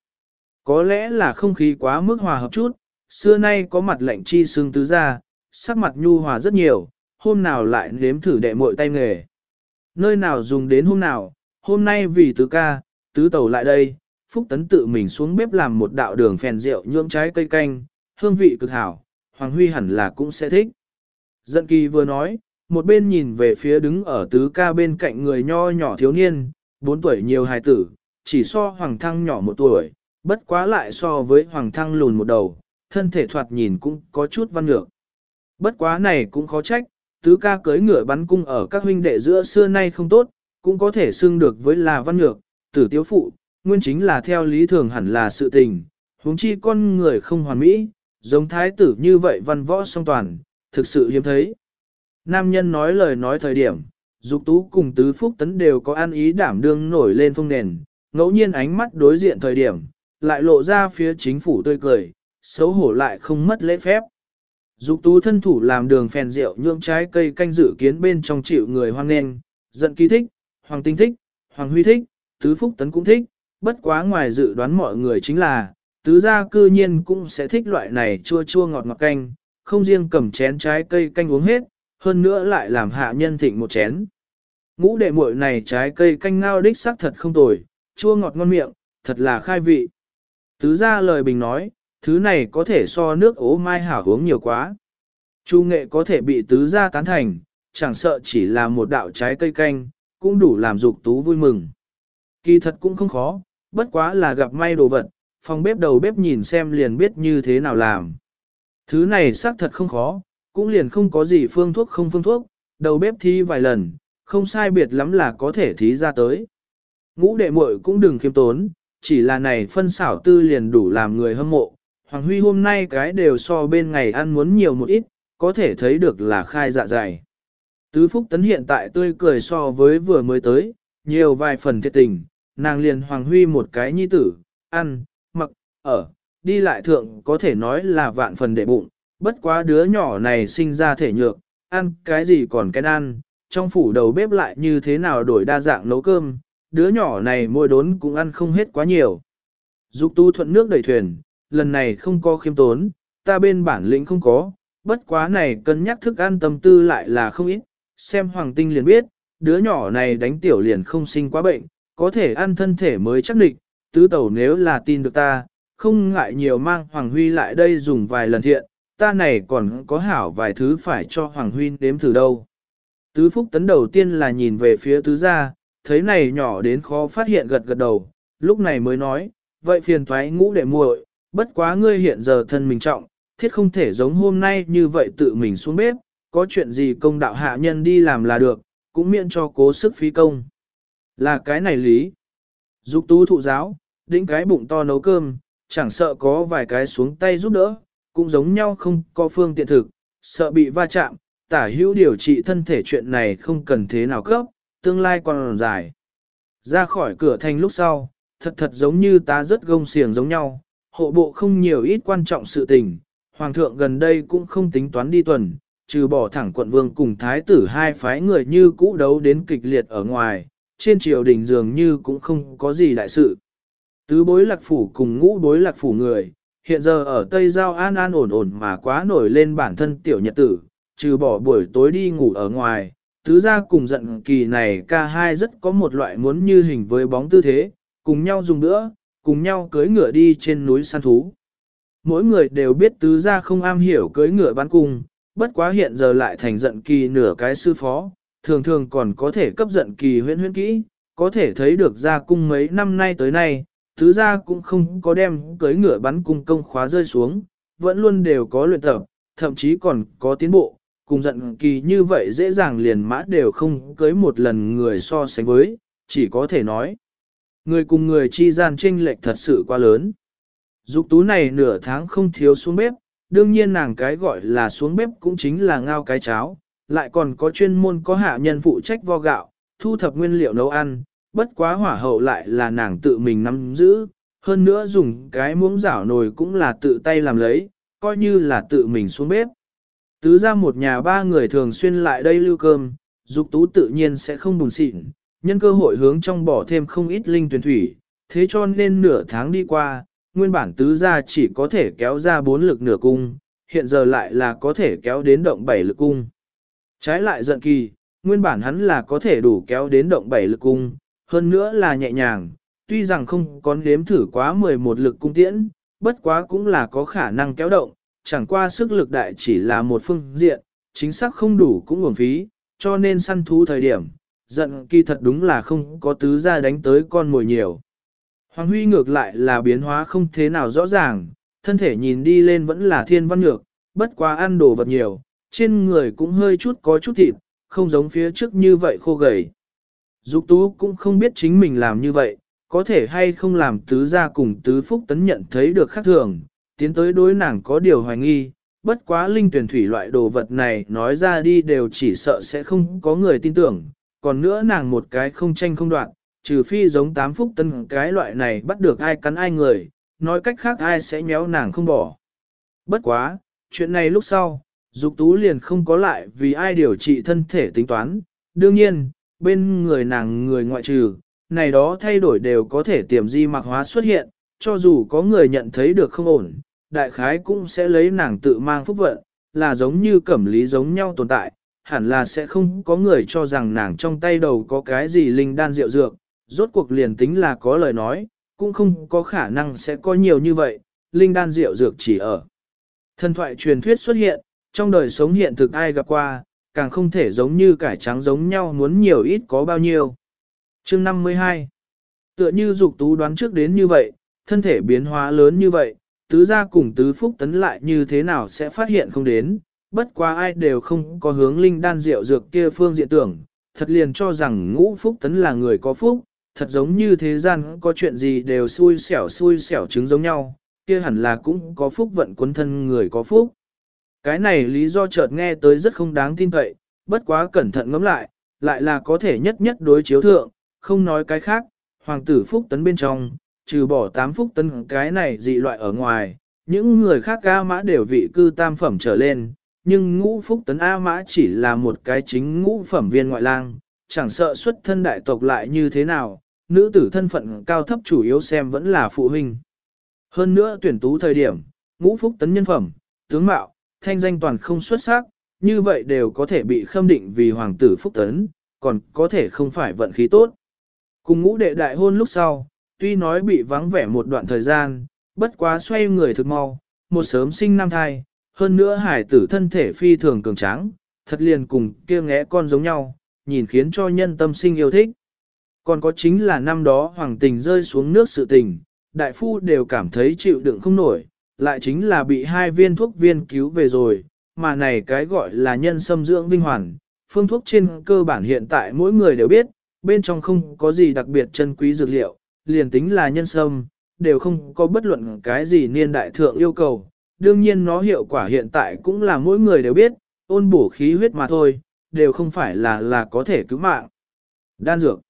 A: Có lẽ là không khí quá mức hòa hợp chút, xưa nay có mặt lạnh chi xương tứ ra, sắc mặt nhu hòa rất nhiều, hôm nào lại nếm thử đệ muội tay nghề. Nơi nào dùng đến hôm nào, hôm nay vì tứ ca, tứ tàu lại đây, Phúc Tấn tự mình xuống bếp làm một đạo đường phèn rượu nhưỡng trái cây canh, hương vị cực hảo, Hoàng Huy hẳn là cũng sẽ thích. Dận kỳ vừa nói, một bên nhìn về phía đứng ở tứ ca bên cạnh người nho nhỏ thiếu niên, 4 tuổi nhiều hài tử, chỉ so Hoàng Thăng nhỏ một tuổi, bất quá lại so với Hoàng Thăng lùn một đầu, thân thể thoạt nhìn cũng có chút văn ngược. Bất quá này cũng khó trách, tứ ca cưới ngựa bắn cung ở các huynh đệ giữa xưa nay không tốt, cũng có thể xưng được với là văn ngược, tử tiếu phụ, nguyên chính là theo lý thường hẳn là sự tình, huống chi con người không hoàn mỹ, giống thái tử như vậy văn võ song toàn, thực sự hiếm thấy. Nam nhân nói lời nói thời điểm, dục tú cùng tứ phúc tấn đều có an ý đảm đương nổi lên phong nền, ngẫu nhiên ánh mắt đối diện thời điểm, lại lộ ra phía chính phủ tươi cười, xấu hổ lại không mất lễ phép. Dục tú thân thủ làm đường phèn rượu nhượng trái cây canh dự kiến bên trong chịu người hoang nền, giận kỳ thích, hoàng tinh thích, hoàng huy thích, tứ phúc tấn cũng thích, bất quá ngoài dự đoán mọi người chính là, tứ gia cư nhiên cũng sẽ thích loại này chua chua ngọt ngọt canh, không riêng cầm chén trái cây canh uống hết, hơn nữa lại làm hạ nhân thịnh một chén. Ngũ đệ muội này trái cây canh ngao đích sắc thật không tồi, chua ngọt ngon miệng, thật là khai vị. Tứ gia lời bình nói, thứ này có thể so nước ố mai hảo uống nhiều quá. Chu nghệ có thể bị tứ gia tán thành, chẳng sợ chỉ là một đạo trái cây canh, cũng đủ làm dục tú vui mừng. Kỳ thật cũng không khó, bất quá là gặp may đồ vật, phòng bếp đầu bếp nhìn xem liền biết như thế nào làm. Thứ này xác thật không khó, cũng liền không có gì phương thuốc không phương thuốc, đầu bếp thi vài lần, không sai biệt lắm là có thể thí ra tới. Ngũ đệ muội cũng đừng khiêm tốn, chỉ là này phân xảo tư liền đủ làm người hâm mộ. Hoàng Huy hôm nay cái đều so bên ngày ăn muốn nhiều một ít, có thể thấy được là khai dạ dày. Tứ Phúc Tấn hiện tại tươi cười so với vừa mới tới, nhiều vài phần thiệt tình, nàng liền Hoàng Huy một cái nhi tử, ăn, mặc, ở, đi lại thượng có thể nói là vạn phần để bụng, bất quá đứa nhỏ này sinh ra thể nhược, ăn cái gì còn cái ăn, trong phủ đầu bếp lại như thế nào đổi đa dạng nấu cơm, đứa nhỏ này môi đốn cũng ăn không hết quá nhiều. Dục tu thuận nước đẩy thuyền, lần này không có khiêm tốn, ta bên bản lĩnh không có, bất quá này cân nhắc thức ăn tâm tư lại là không ít, xem hoàng tinh liền biết, đứa nhỏ này đánh tiểu liền không sinh quá bệnh, có thể ăn thân thể mới chắc định, tứ tẩu nếu là tin được ta, không ngại nhiều mang Hoàng Huy lại đây dùng vài lần thiện, ta này còn có hảo vài thứ phải cho Hoàng Huy đếm thử đâu. Tứ Phúc Tấn đầu tiên là nhìn về phía tứ gia, thấy này nhỏ đến khó phát hiện gật gật đầu, lúc này mới nói, vậy phiền thoái ngũ đệ muội, bất quá ngươi hiện giờ thân mình trọng, thiết không thể giống hôm nay như vậy tự mình xuống bếp, có chuyện gì công đạo hạ nhân đi làm là được, cũng miễn cho cố sức phí công. Là cái này lý. Dục tú thụ giáo, đĩnh cái bụng to nấu cơm, chẳng sợ có vài cái xuống tay giúp đỡ, cũng giống nhau không có phương tiện thực, sợ bị va chạm, tả hữu điều trị thân thể chuyện này không cần thế nào cấp, tương lai còn dài. Ra khỏi cửa thành lúc sau, thật thật giống như ta rất gông xiềng giống nhau, hộ bộ không nhiều ít quan trọng sự tình, hoàng thượng gần đây cũng không tính toán đi tuần, trừ bỏ thẳng quận vương cùng thái tử hai phái người như cũ đấu đến kịch liệt ở ngoài, trên triều đình dường như cũng không có gì đại sự. Tứ bối lạc phủ cùng ngũ bối lạc phủ người, hiện giờ ở Tây Giao an an ổn ổn mà quá nổi lên bản thân tiểu nhật tử, trừ bỏ buổi tối đi ngủ ở ngoài, tứ gia cùng giận kỳ này ca hai rất có một loại muốn như hình với bóng tư thế, cùng nhau dùng nữa, cùng nhau cưới ngựa đi trên núi săn thú. Mỗi người đều biết tứ gia không am hiểu cưới ngựa bắn cung, bất quá hiện giờ lại thành giận kỳ nửa cái sư phó, thường thường còn có thể cấp giận kỳ huyễn huyễn kỹ, có thể thấy được ra cung mấy năm nay tới nay, thứ gia cũng không có đem cưới ngựa bắn cung công khóa rơi xuống, vẫn luôn đều có luyện tập, thậm chí còn có tiến bộ, cùng giận kỳ như vậy dễ dàng liền mã đều không cưới một lần người so sánh với, chỉ có thể nói. Người cùng người chi gian tranh lệch thật sự quá lớn. Dục tú này nửa tháng không thiếu xuống bếp, đương nhiên nàng cái gọi là xuống bếp cũng chính là ngao cái cháo, lại còn có chuyên môn có hạ nhân phụ trách vo gạo, thu thập nguyên liệu nấu ăn, bất quá hỏa hậu lại là nàng tự mình nắm giữ, hơn nữa dùng cái muỗng rảo nồi cũng là tự tay làm lấy, coi như là tự mình xuống bếp. Tứ ra một nhà ba người thường xuyên lại đây lưu cơm, dục tú tự nhiên sẽ không buồn xịn, nhân cơ hội hướng trong bỏ thêm không ít linh tuyển thủy, thế cho nên nửa tháng đi qua, nguyên bản tứ ra chỉ có thể kéo ra bốn lực nửa cung, hiện giờ lại là có thể kéo đến động bảy lực cung. Trái lại giận kỳ, nguyên bản hắn là có thể đủ kéo đến động bảy lực cung, hơn nữa là nhẹ nhàng, tuy rằng không có nếm thử quá 11 lực cung tiễn, bất quá cũng là có khả năng kéo động, chẳng qua sức lực đại chỉ là một phương diện, chính xác không đủ cũng uổng phí, cho nên săn thú thời điểm, giận kỳ thật đúng là không có tứ ra đánh tới con mồi nhiều. Hoàng Huy ngược lại là biến hóa không thế nào rõ ràng, thân thể nhìn đi lên vẫn là thiên văn nhược, bất quá ăn đồ vật nhiều, trên người cũng hơi chút có chút thịt, không giống phía trước như vậy khô gầy. Dục tú cũng không biết chính mình làm như vậy, có thể hay không làm tứ gia cùng tứ phúc tấn nhận thấy được khác thường, tiến tới đối nàng có điều hoài nghi, bất quá linh tuyển thủy loại đồ vật này nói ra đi đều chỉ sợ sẽ không có người tin tưởng, còn nữa nàng một cái không tranh không đoạn, trừ phi giống tám phúc tấn cái loại này bắt được ai cắn ai người, nói cách khác ai sẽ nhéo nàng không bỏ. Bất quá, chuyện này lúc sau, dục tú liền không có lại vì ai điều trị thân thể tính toán, đương nhiên, bên người nàng người ngoại trừ, này đó thay đổi đều có thể tiềm di mạc hóa xuất hiện, cho dù có người nhận thấy được không ổn, đại khái cũng sẽ lấy nàng tự mang phúc vận, là giống như cẩm lý giống nhau tồn tại, hẳn là sẽ không có người cho rằng nàng trong tay đầu có cái gì linh đan rượu dược, rốt cuộc liền tính là có lời nói, cũng không có khả năng sẽ có nhiều như vậy, linh đan rượu dược chỉ ở. Thần thoại truyền thuyết xuất hiện, trong đời sống hiện thực ai gặp qua, càng không thể giống như cải trắng giống nhau muốn nhiều ít có bao nhiêu. Chương 52 Tựa như dục tú đoán trước đến như vậy, thân thể biến hóa lớn như vậy, tứ gia cùng tứ phúc tấn lại như thế nào sẽ phát hiện không đến, bất quá ai đều không có hướng linh đan rượu dược kia phương diện tưởng, thật liền cho rằng ngũ phúc tấn là người có phúc, thật giống như thế gian có chuyện gì đều xui xẻo xui xẻo chứng giống nhau, kia hẳn là cũng có phúc vận quân thân người có phúc. Cái này lý do chợt nghe tới rất không đáng tin cậy, bất quá cẩn thận ngẫm lại, lại là có thể nhất nhất đối chiếu thượng, không nói cái khác, hoàng tử phúc tấn bên trong, trừ bỏ tám phúc tấn cái này dị loại ở ngoài, những người khác A mã đều vị cư tam phẩm trở lên, nhưng ngũ phúc tấn A mã chỉ là một cái chính ngũ phẩm viên ngoại lang, chẳng sợ xuất thân đại tộc lại như thế nào, nữ tử thân phận cao thấp chủ yếu xem vẫn là phụ huynh. Hơn nữa tuyển tú thời điểm, ngũ phúc tấn nhân phẩm, tướng mạo, thanh danh toàn không xuất sắc, như vậy đều có thể bị khâm định vì hoàng tử phúc tấn, còn có thể không phải vận khí tốt. Cùng ngũ đệ đại hôn lúc sau, tuy nói bị vắng vẻ một đoạn thời gian, bất quá xoay người thực mau, một sớm sinh nam thai, hơn nữa hải tử thân thể phi thường cường tráng, thật liền cùng kia ngẽ con giống nhau, nhìn khiến cho nhân tâm sinh yêu thích. Còn có chính là năm đó hoàng tình rơi xuống nước sự tình, đại phu đều cảm thấy chịu đựng không nổi, lại chính là bị hai viên thuốc viên cứu về rồi, mà này cái gọi là nhân sâm dưỡng vinh hoàn, phương thuốc trên cơ bản hiện tại mỗi người đều biết, bên trong không có gì đặc biệt chân quý dược liệu, liền tính là nhân sâm, đều không có bất luận cái gì niên đại thượng yêu cầu. Đương nhiên nó hiệu quả hiện tại cũng là mỗi người đều biết, ôn bổ khí huyết mà thôi, đều không phải là là có thể cứu mạng. Đan dược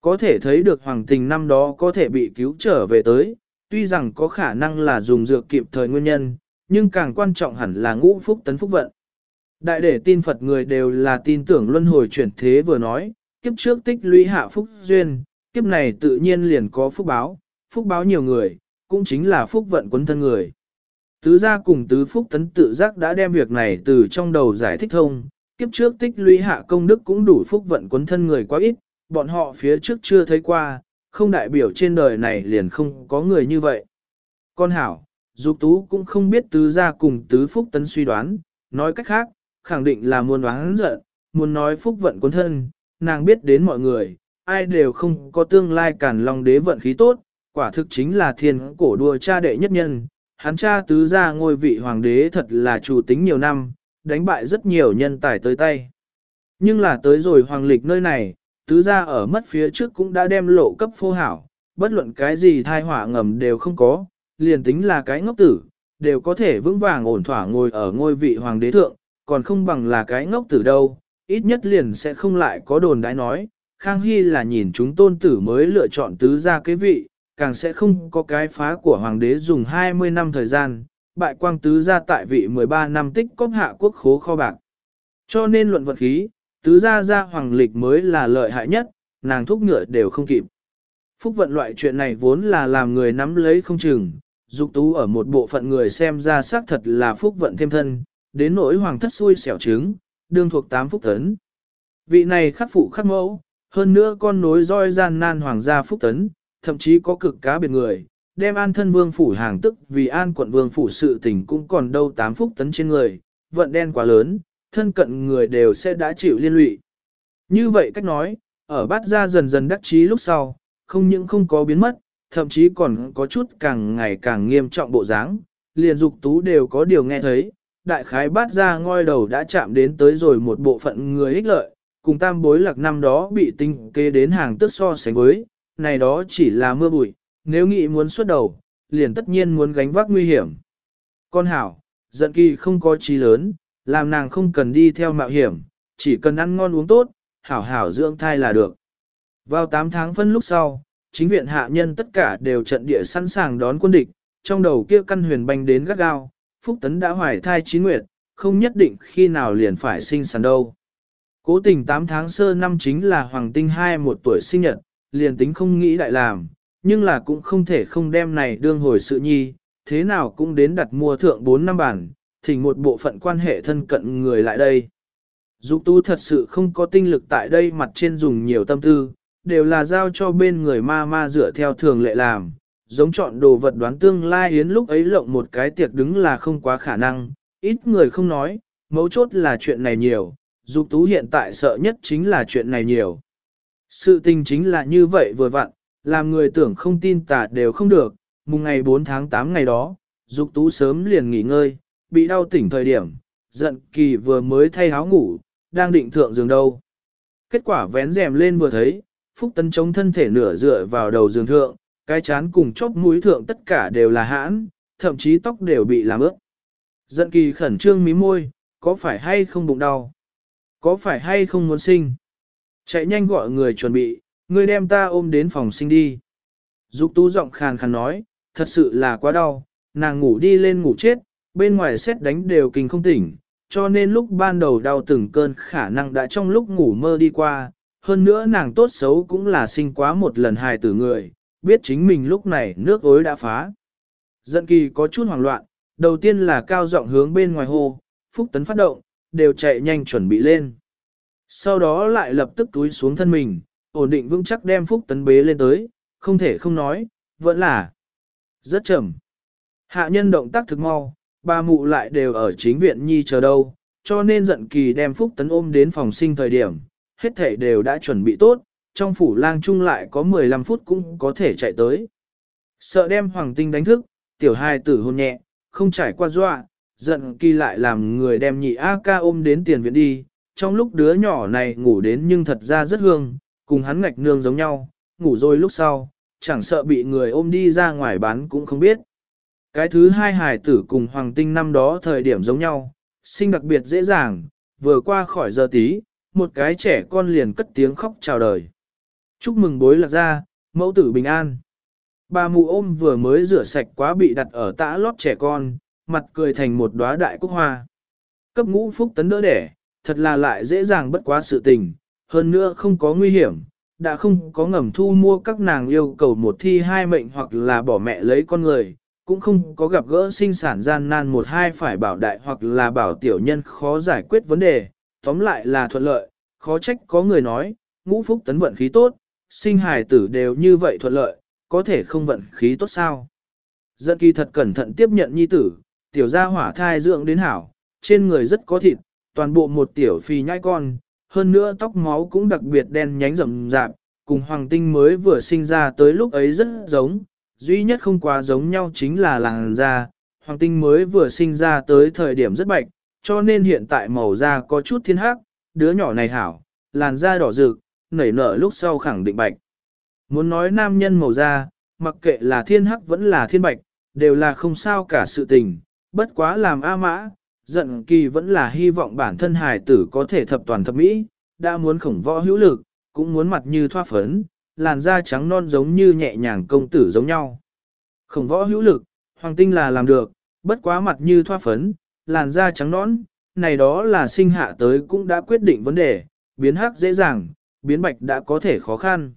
A: Có thể thấy được hoàng tình năm đó có thể bị cứu trở về tới, tuy rằng có khả năng là dùng dược kịp thời nguyên nhân, nhưng càng quan trọng hẳn là ngũ phúc tấn phúc vận. Đại để tin Phật người đều là tin tưởng luân hồi chuyển thế vừa nói, kiếp trước tích lũy hạ phúc duyên, kiếp này tự nhiên liền có phúc báo, phúc báo nhiều người, cũng chính là phúc vận quấn thân người. Tứ gia cùng tứ phúc tấn tự giác đã đem việc này từ trong đầu giải thích thông, kiếp trước tích lũy hạ công đức cũng đủ phúc vận quấn thân người quá ít, bọn họ phía trước chưa thấy qua, không đại biểu trên đời này liền không có người như vậy. Con hảo, dục tú cũng không biết tứ gia cùng tứ phúc tấn suy đoán, nói cách khác, khẳng định là muốn đoán giận, muốn nói phúc vận quân thân, nàng biết đến mọi người, ai đều không có tương lai cản lòng đế vận khí tốt, quả thực chính là thiên cổ đua cha đệ nhất nhân. Hắn cha tứ gia ngôi vị hoàng đế thật là chủ tính nhiều năm, đánh bại rất nhiều nhân tài tới tay. Nhưng là tới rồi hoàng lịch nơi này, tứ gia ở mất phía trước cũng đã đem lộ cấp phô hảo, bất luận cái gì thai họa ngầm đều không có, liền tính là cái ngốc tử, đều có thể vững vàng ổn thỏa ngồi ở ngôi vị hoàng đế thượng, còn không bằng là cái ngốc tử đâu, ít nhất liền sẽ không lại có đồn đãi nói, Khang Hy là nhìn chúng tôn tử mới lựa chọn tứ gia cái vị, càng sẽ không có cái phá của hoàng đế dùng 20 năm thời gian, bại quang tứ gia tại vị 13 năm tích cóp hạ quốc khố kho bạc. Cho nên luận vật khí, tứ gia gia hoàng lịch mới là lợi hại nhất, nàng thúc ngựa đều không kịp. Phúc vận loại chuyện này vốn là làm người nắm lấy không chừng, dục tú ở một bộ phận người xem ra xác thật là phúc vận thêm thân, đến nỗi hoàng thất xui xẻo trứng, đương thuộc tám phúc tấn. Vị này khắc phụ khắc mẫu, hơn nữa con nối roi gian nan hoàng gia phúc tấn, thậm chí có cực cá biệt người, đem an thân vương phủ hàng tức vì an quận vương phủ sự tình cũng còn đâu tám phúc tấn trên người, vận đen quá lớn, thân cận người đều sẽ đã chịu liên lụy. Như vậy cách nói, ở bát gia dần dần đắc chí lúc sau, không những không có biến mất, thậm chí còn có chút càng ngày càng nghiêm trọng bộ dáng, liền dục tú đều có điều nghe thấy, đại khái bát gia ngoi đầu đã chạm đến tới rồi một bộ phận người ích lợi, cùng tam bối lạc năm đó bị tinh kê đến hàng tức so sánh với, này đó chỉ là mưa bụi, nếu nghĩ muốn xuất đầu, liền tất nhiên muốn gánh vác nguy hiểm. Con hảo, giận kỳ không có trí lớn, làm nàng không cần đi theo mạo hiểm, chỉ cần ăn ngon uống tốt, hảo hảo dưỡng thai là được. Vào 8 tháng phân lúc sau, chính viện hạ nhân tất cả đều trận địa sẵn sàng đón quân địch, trong đầu kia căn huyền banh đến gắt gao, Phúc Tấn đã hoài thai chín nguyệt, không nhất định khi nào liền phải sinh sản đâu. Cố tình 8 tháng sơ năm chính là Hoàng Tinh hai một tuổi sinh nhật, liền tính không nghĩ đại làm, nhưng là cũng không thể không đem này đương hồi sự nhi, thế nào cũng đến đặt mua thượng 4 năm bản, thỉnh một bộ phận quan hệ thân cận người lại đây. Dục tu thật sự không có tinh lực tại đây mặt trên dùng nhiều tâm tư, đều là giao cho bên người ma ma dựa theo thường lệ làm, giống chọn đồ vật đoán tương lai yến lúc ấy lộng một cái tiệc đứng là không quá khả năng, ít người không nói, mấu chốt là chuyện này nhiều, dục tú hiện tại sợ nhất chính là chuyện này nhiều. Sự tình chính là như vậy vừa vặn, làm người tưởng không tin tả đều không được, mùng ngày 4 tháng 8 ngày đó, dục tú sớm liền nghỉ ngơi, bị đau tỉnh thời điểm, giận kỳ vừa mới thay áo ngủ, đang định thượng giường đâu. Kết quả vén rèm lên vừa thấy, Phúc Tấn chống thân thể nửa dựa vào đầu giường thượng, cái chán cùng chóp mũi thượng tất cả đều là hãn, thậm chí tóc đều bị làm ướt. Giận kỳ khẩn trương mí môi, có phải hay không bụng đau? Có phải hay không muốn sinh? Chạy nhanh gọi người chuẩn bị, người đem ta ôm đến phòng sinh đi. Dục tú giọng khàn khàn nói, thật sự là quá đau, nàng ngủ đi lên ngủ chết, bên ngoài xét đánh đều kinh không tỉnh, cho nên lúc ban đầu đau từng cơn khả năng đã trong lúc ngủ mơ đi qua, hơn nữa nàng tốt xấu cũng là sinh quá một lần hài tử người, biết chính mình lúc này nước ối đã phá. Giận kỳ có chút hoảng loạn, đầu tiên là cao giọng hướng bên ngoài hồ, phúc tấn phát động, đều chạy nhanh chuẩn bị lên. Sau đó lại lập tức túi xuống thân mình, ổn định vững chắc đem phúc tấn bế lên tới, không thể không nói, vẫn là rất chậm. Hạ nhân động tác thực mau, ba mụ lại đều ở chính viện nhi chờ đâu, cho nên giận kỳ đem phúc tấn ôm đến phòng sinh thời điểm, hết thể đều đã chuẩn bị tốt, trong phủ lang chung lại có 15 phút cũng có thể chạy tới. Sợ đem hoàng tinh đánh thức, tiểu hai tử hôn nhẹ, không trải qua dọa, giận kỳ lại làm người đem nhị A ca ôm đến tiền viện đi, trong lúc đứa nhỏ này ngủ đến nhưng thật ra rất hương, cùng hắn ngạch nương giống nhau, ngủ rồi lúc sau, chẳng sợ bị người ôm đi ra ngoài bán cũng không biết. Cái thứ hai hài tử cùng hoàng tinh năm đó thời điểm giống nhau, sinh đặc biệt dễ dàng, vừa qua khỏi giờ tí, một cái trẻ con liền cất tiếng khóc chào đời. Chúc mừng bối lạc ra, mẫu tử bình an. Bà mụ ôm vừa mới rửa sạch quá bị đặt ở tã lót trẻ con, mặt cười thành một đóa đại cúc hoa. Cấp ngũ phúc tấn đỡ đẻ, thật là lại dễ dàng bất quá sự tình, hơn nữa không có nguy hiểm, đã không có ngầm thu mua các nàng yêu cầu một thi hai mệnh hoặc là bỏ mẹ lấy con người, cũng không có gặp gỡ sinh sản gian nan một hai phải bảo đại hoặc là bảo tiểu nhân khó giải quyết vấn đề, tóm lại là thuận lợi, khó trách có người nói, ngũ phúc tấn vận khí tốt, sinh hài tử đều như vậy thuận lợi, có thể không vận khí tốt sao. dân kỳ thật cẩn thận tiếp nhận nhi tử, tiểu gia hỏa thai dưỡng đến hảo, trên người rất có thịt, toàn bộ một tiểu phi nhai con, hơn nữa tóc máu cũng đặc biệt đen nhánh rậm rạp, cùng hoàng tinh mới vừa sinh ra tới lúc ấy rất giống, duy nhất không quá giống nhau chính là làn da, hoàng tinh mới vừa sinh ra tới thời điểm rất bạch, cho nên hiện tại màu da có chút thiên hắc, đứa nhỏ này hảo, làn da đỏ rực, nảy nở lúc sau khẳng định bạch. Muốn nói nam nhân màu da, mặc kệ là thiên hắc vẫn là thiên bạch, đều là không sao cả sự tình, bất quá làm A mã, giận kỳ vẫn là hy vọng bản thân hài tử có thể thập toàn thập mỹ, đã muốn khổng võ hữu lực, cũng muốn mặt như thoa phấn, làn da trắng non giống như nhẹ nhàng công tử giống nhau. Khổng võ hữu lực, hoàng tinh là làm được, bất quá mặt như thoa phấn, làn da trắng non, này đó là sinh hạ tới cũng đã quyết định vấn đề, biến hắc dễ dàng, biến bạch đã có thể khó khăn.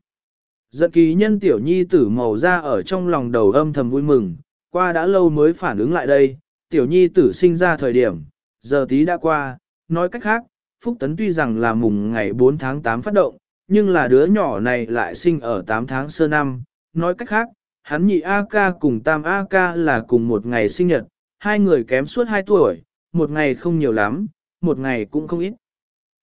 A: Giận kỳ nhân tiểu nhi tử màu da ở trong lòng đầu âm thầm vui mừng, qua đã lâu mới phản ứng lại đây, tiểu nhi tử sinh ra thời điểm, giờ tí đã qua, nói cách khác, Phúc Tấn tuy rằng là mùng ngày 4 tháng 8 phát động, nhưng là đứa nhỏ này lại sinh ở 8 tháng sơ năm, nói cách khác, hắn nhị A ca cùng tam A ca là cùng một ngày sinh nhật, hai người kém suốt 2 tuổi, một ngày không nhiều lắm, một ngày cũng không ít.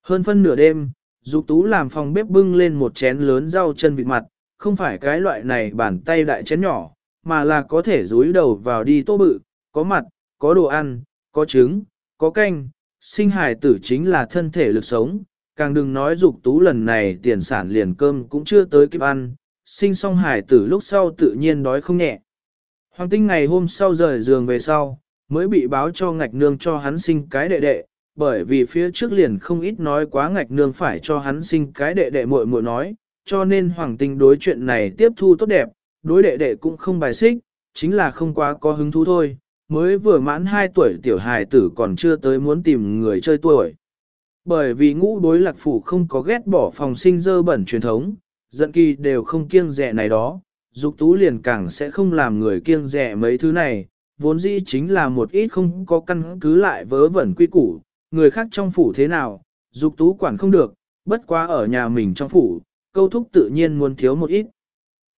A: Hơn phân nửa đêm, Dục Tú làm phòng bếp bưng lên một chén lớn rau chân vịt mặt, không phải cái loại này bàn tay đại chén nhỏ, mà là có thể dúi đầu vào đi tô bự, có mặt, có đồ ăn, có trứng, có canh, sinh hài tử chính là thân thể lực sống, càng đừng nói dục tú lần này tiền sản liền cơm cũng chưa tới kịp ăn, sinh xong hải tử lúc sau tự nhiên đói không nhẹ. Hoàng tinh ngày hôm sau rời giường về sau, mới bị báo cho ngạch nương cho hắn sinh cái đệ đệ, bởi vì phía trước liền không ít nói quá ngạch nương phải cho hắn sinh cái đệ đệ muội muội nói, cho nên hoàng tinh đối chuyện này tiếp thu tốt đẹp, đối đệ đệ cũng không bài xích, chính là không quá có hứng thú thôi, mới vừa mãn 2 tuổi tiểu hài tử còn chưa tới muốn tìm người chơi tuổi. Bởi vì ngũ đối lạc phủ không có ghét bỏ phòng sinh dơ bẩn truyền thống, giận kỳ đều không kiêng rẻ này đó, dục tú liền càng sẽ không làm người kiêng rẻ mấy thứ này, vốn dĩ chính là một ít không có căn cứ lại vớ vẩn quy củ, người khác trong phủ thế nào, dục tú quản không được, bất quá ở nhà mình trong phủ, câu thúc tự nhiên muốn thiếu một ít.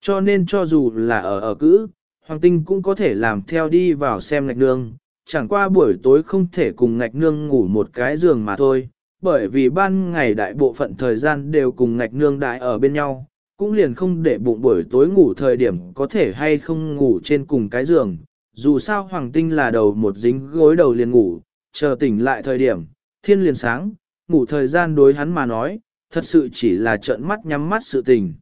A: Cho nên cho dù là ở ở cữ, Hoàng Tinh cũng có thể làm theo đi vào xem ngạch nương, chẳng qua buổi tối không thể cùng ngạch nương ngủ một cái giường mà thôi, bởi vì ban ngày đại bộ phận thời gian đều cùng ngạch nương đại ở bên nhau, cũng liền không để bụng buổi tối ngủ thời điểm có thể hay không ngủ trên cùng cái giường. Dù sao Hoàng Tinh là đầu một dính gối đầu liền ngủ, chờ tỉnh lại thời điểm, thiên liền sáng, ngủ thời gian đối hắn mà nói, thật sự chỉ là trợn mắt nhắm mắt sự tình.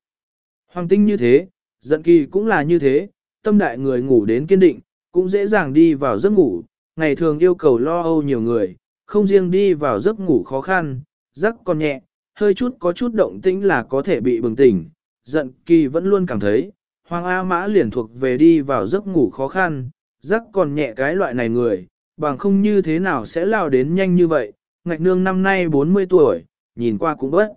A: Hoàng Tinh như thế, giận kỳ cũng là như thế, tâm đại người ngủ đến kiên định, cũng dễ dàng đi vào giấc ngủ, ngày thường yêu cầu lo âu nhiều người, không riêng đi vào giấc ngủ khó khăn, giấc còn nhẹ, hơi chút có chút động tĩnh là có thể bị bừng tỉnh, giận kỳ vẫn luôn cảm thấy, Hoàng A Mã liền thuộc về đi vào giấc ngủ khó khăn, giấc còn nhẹ cái loại này người, bằng không như thế nào sẽ lao đến nhanh như vậy, ngạch nương năm nay 40 tuổi, nhìn qua cũng bớt.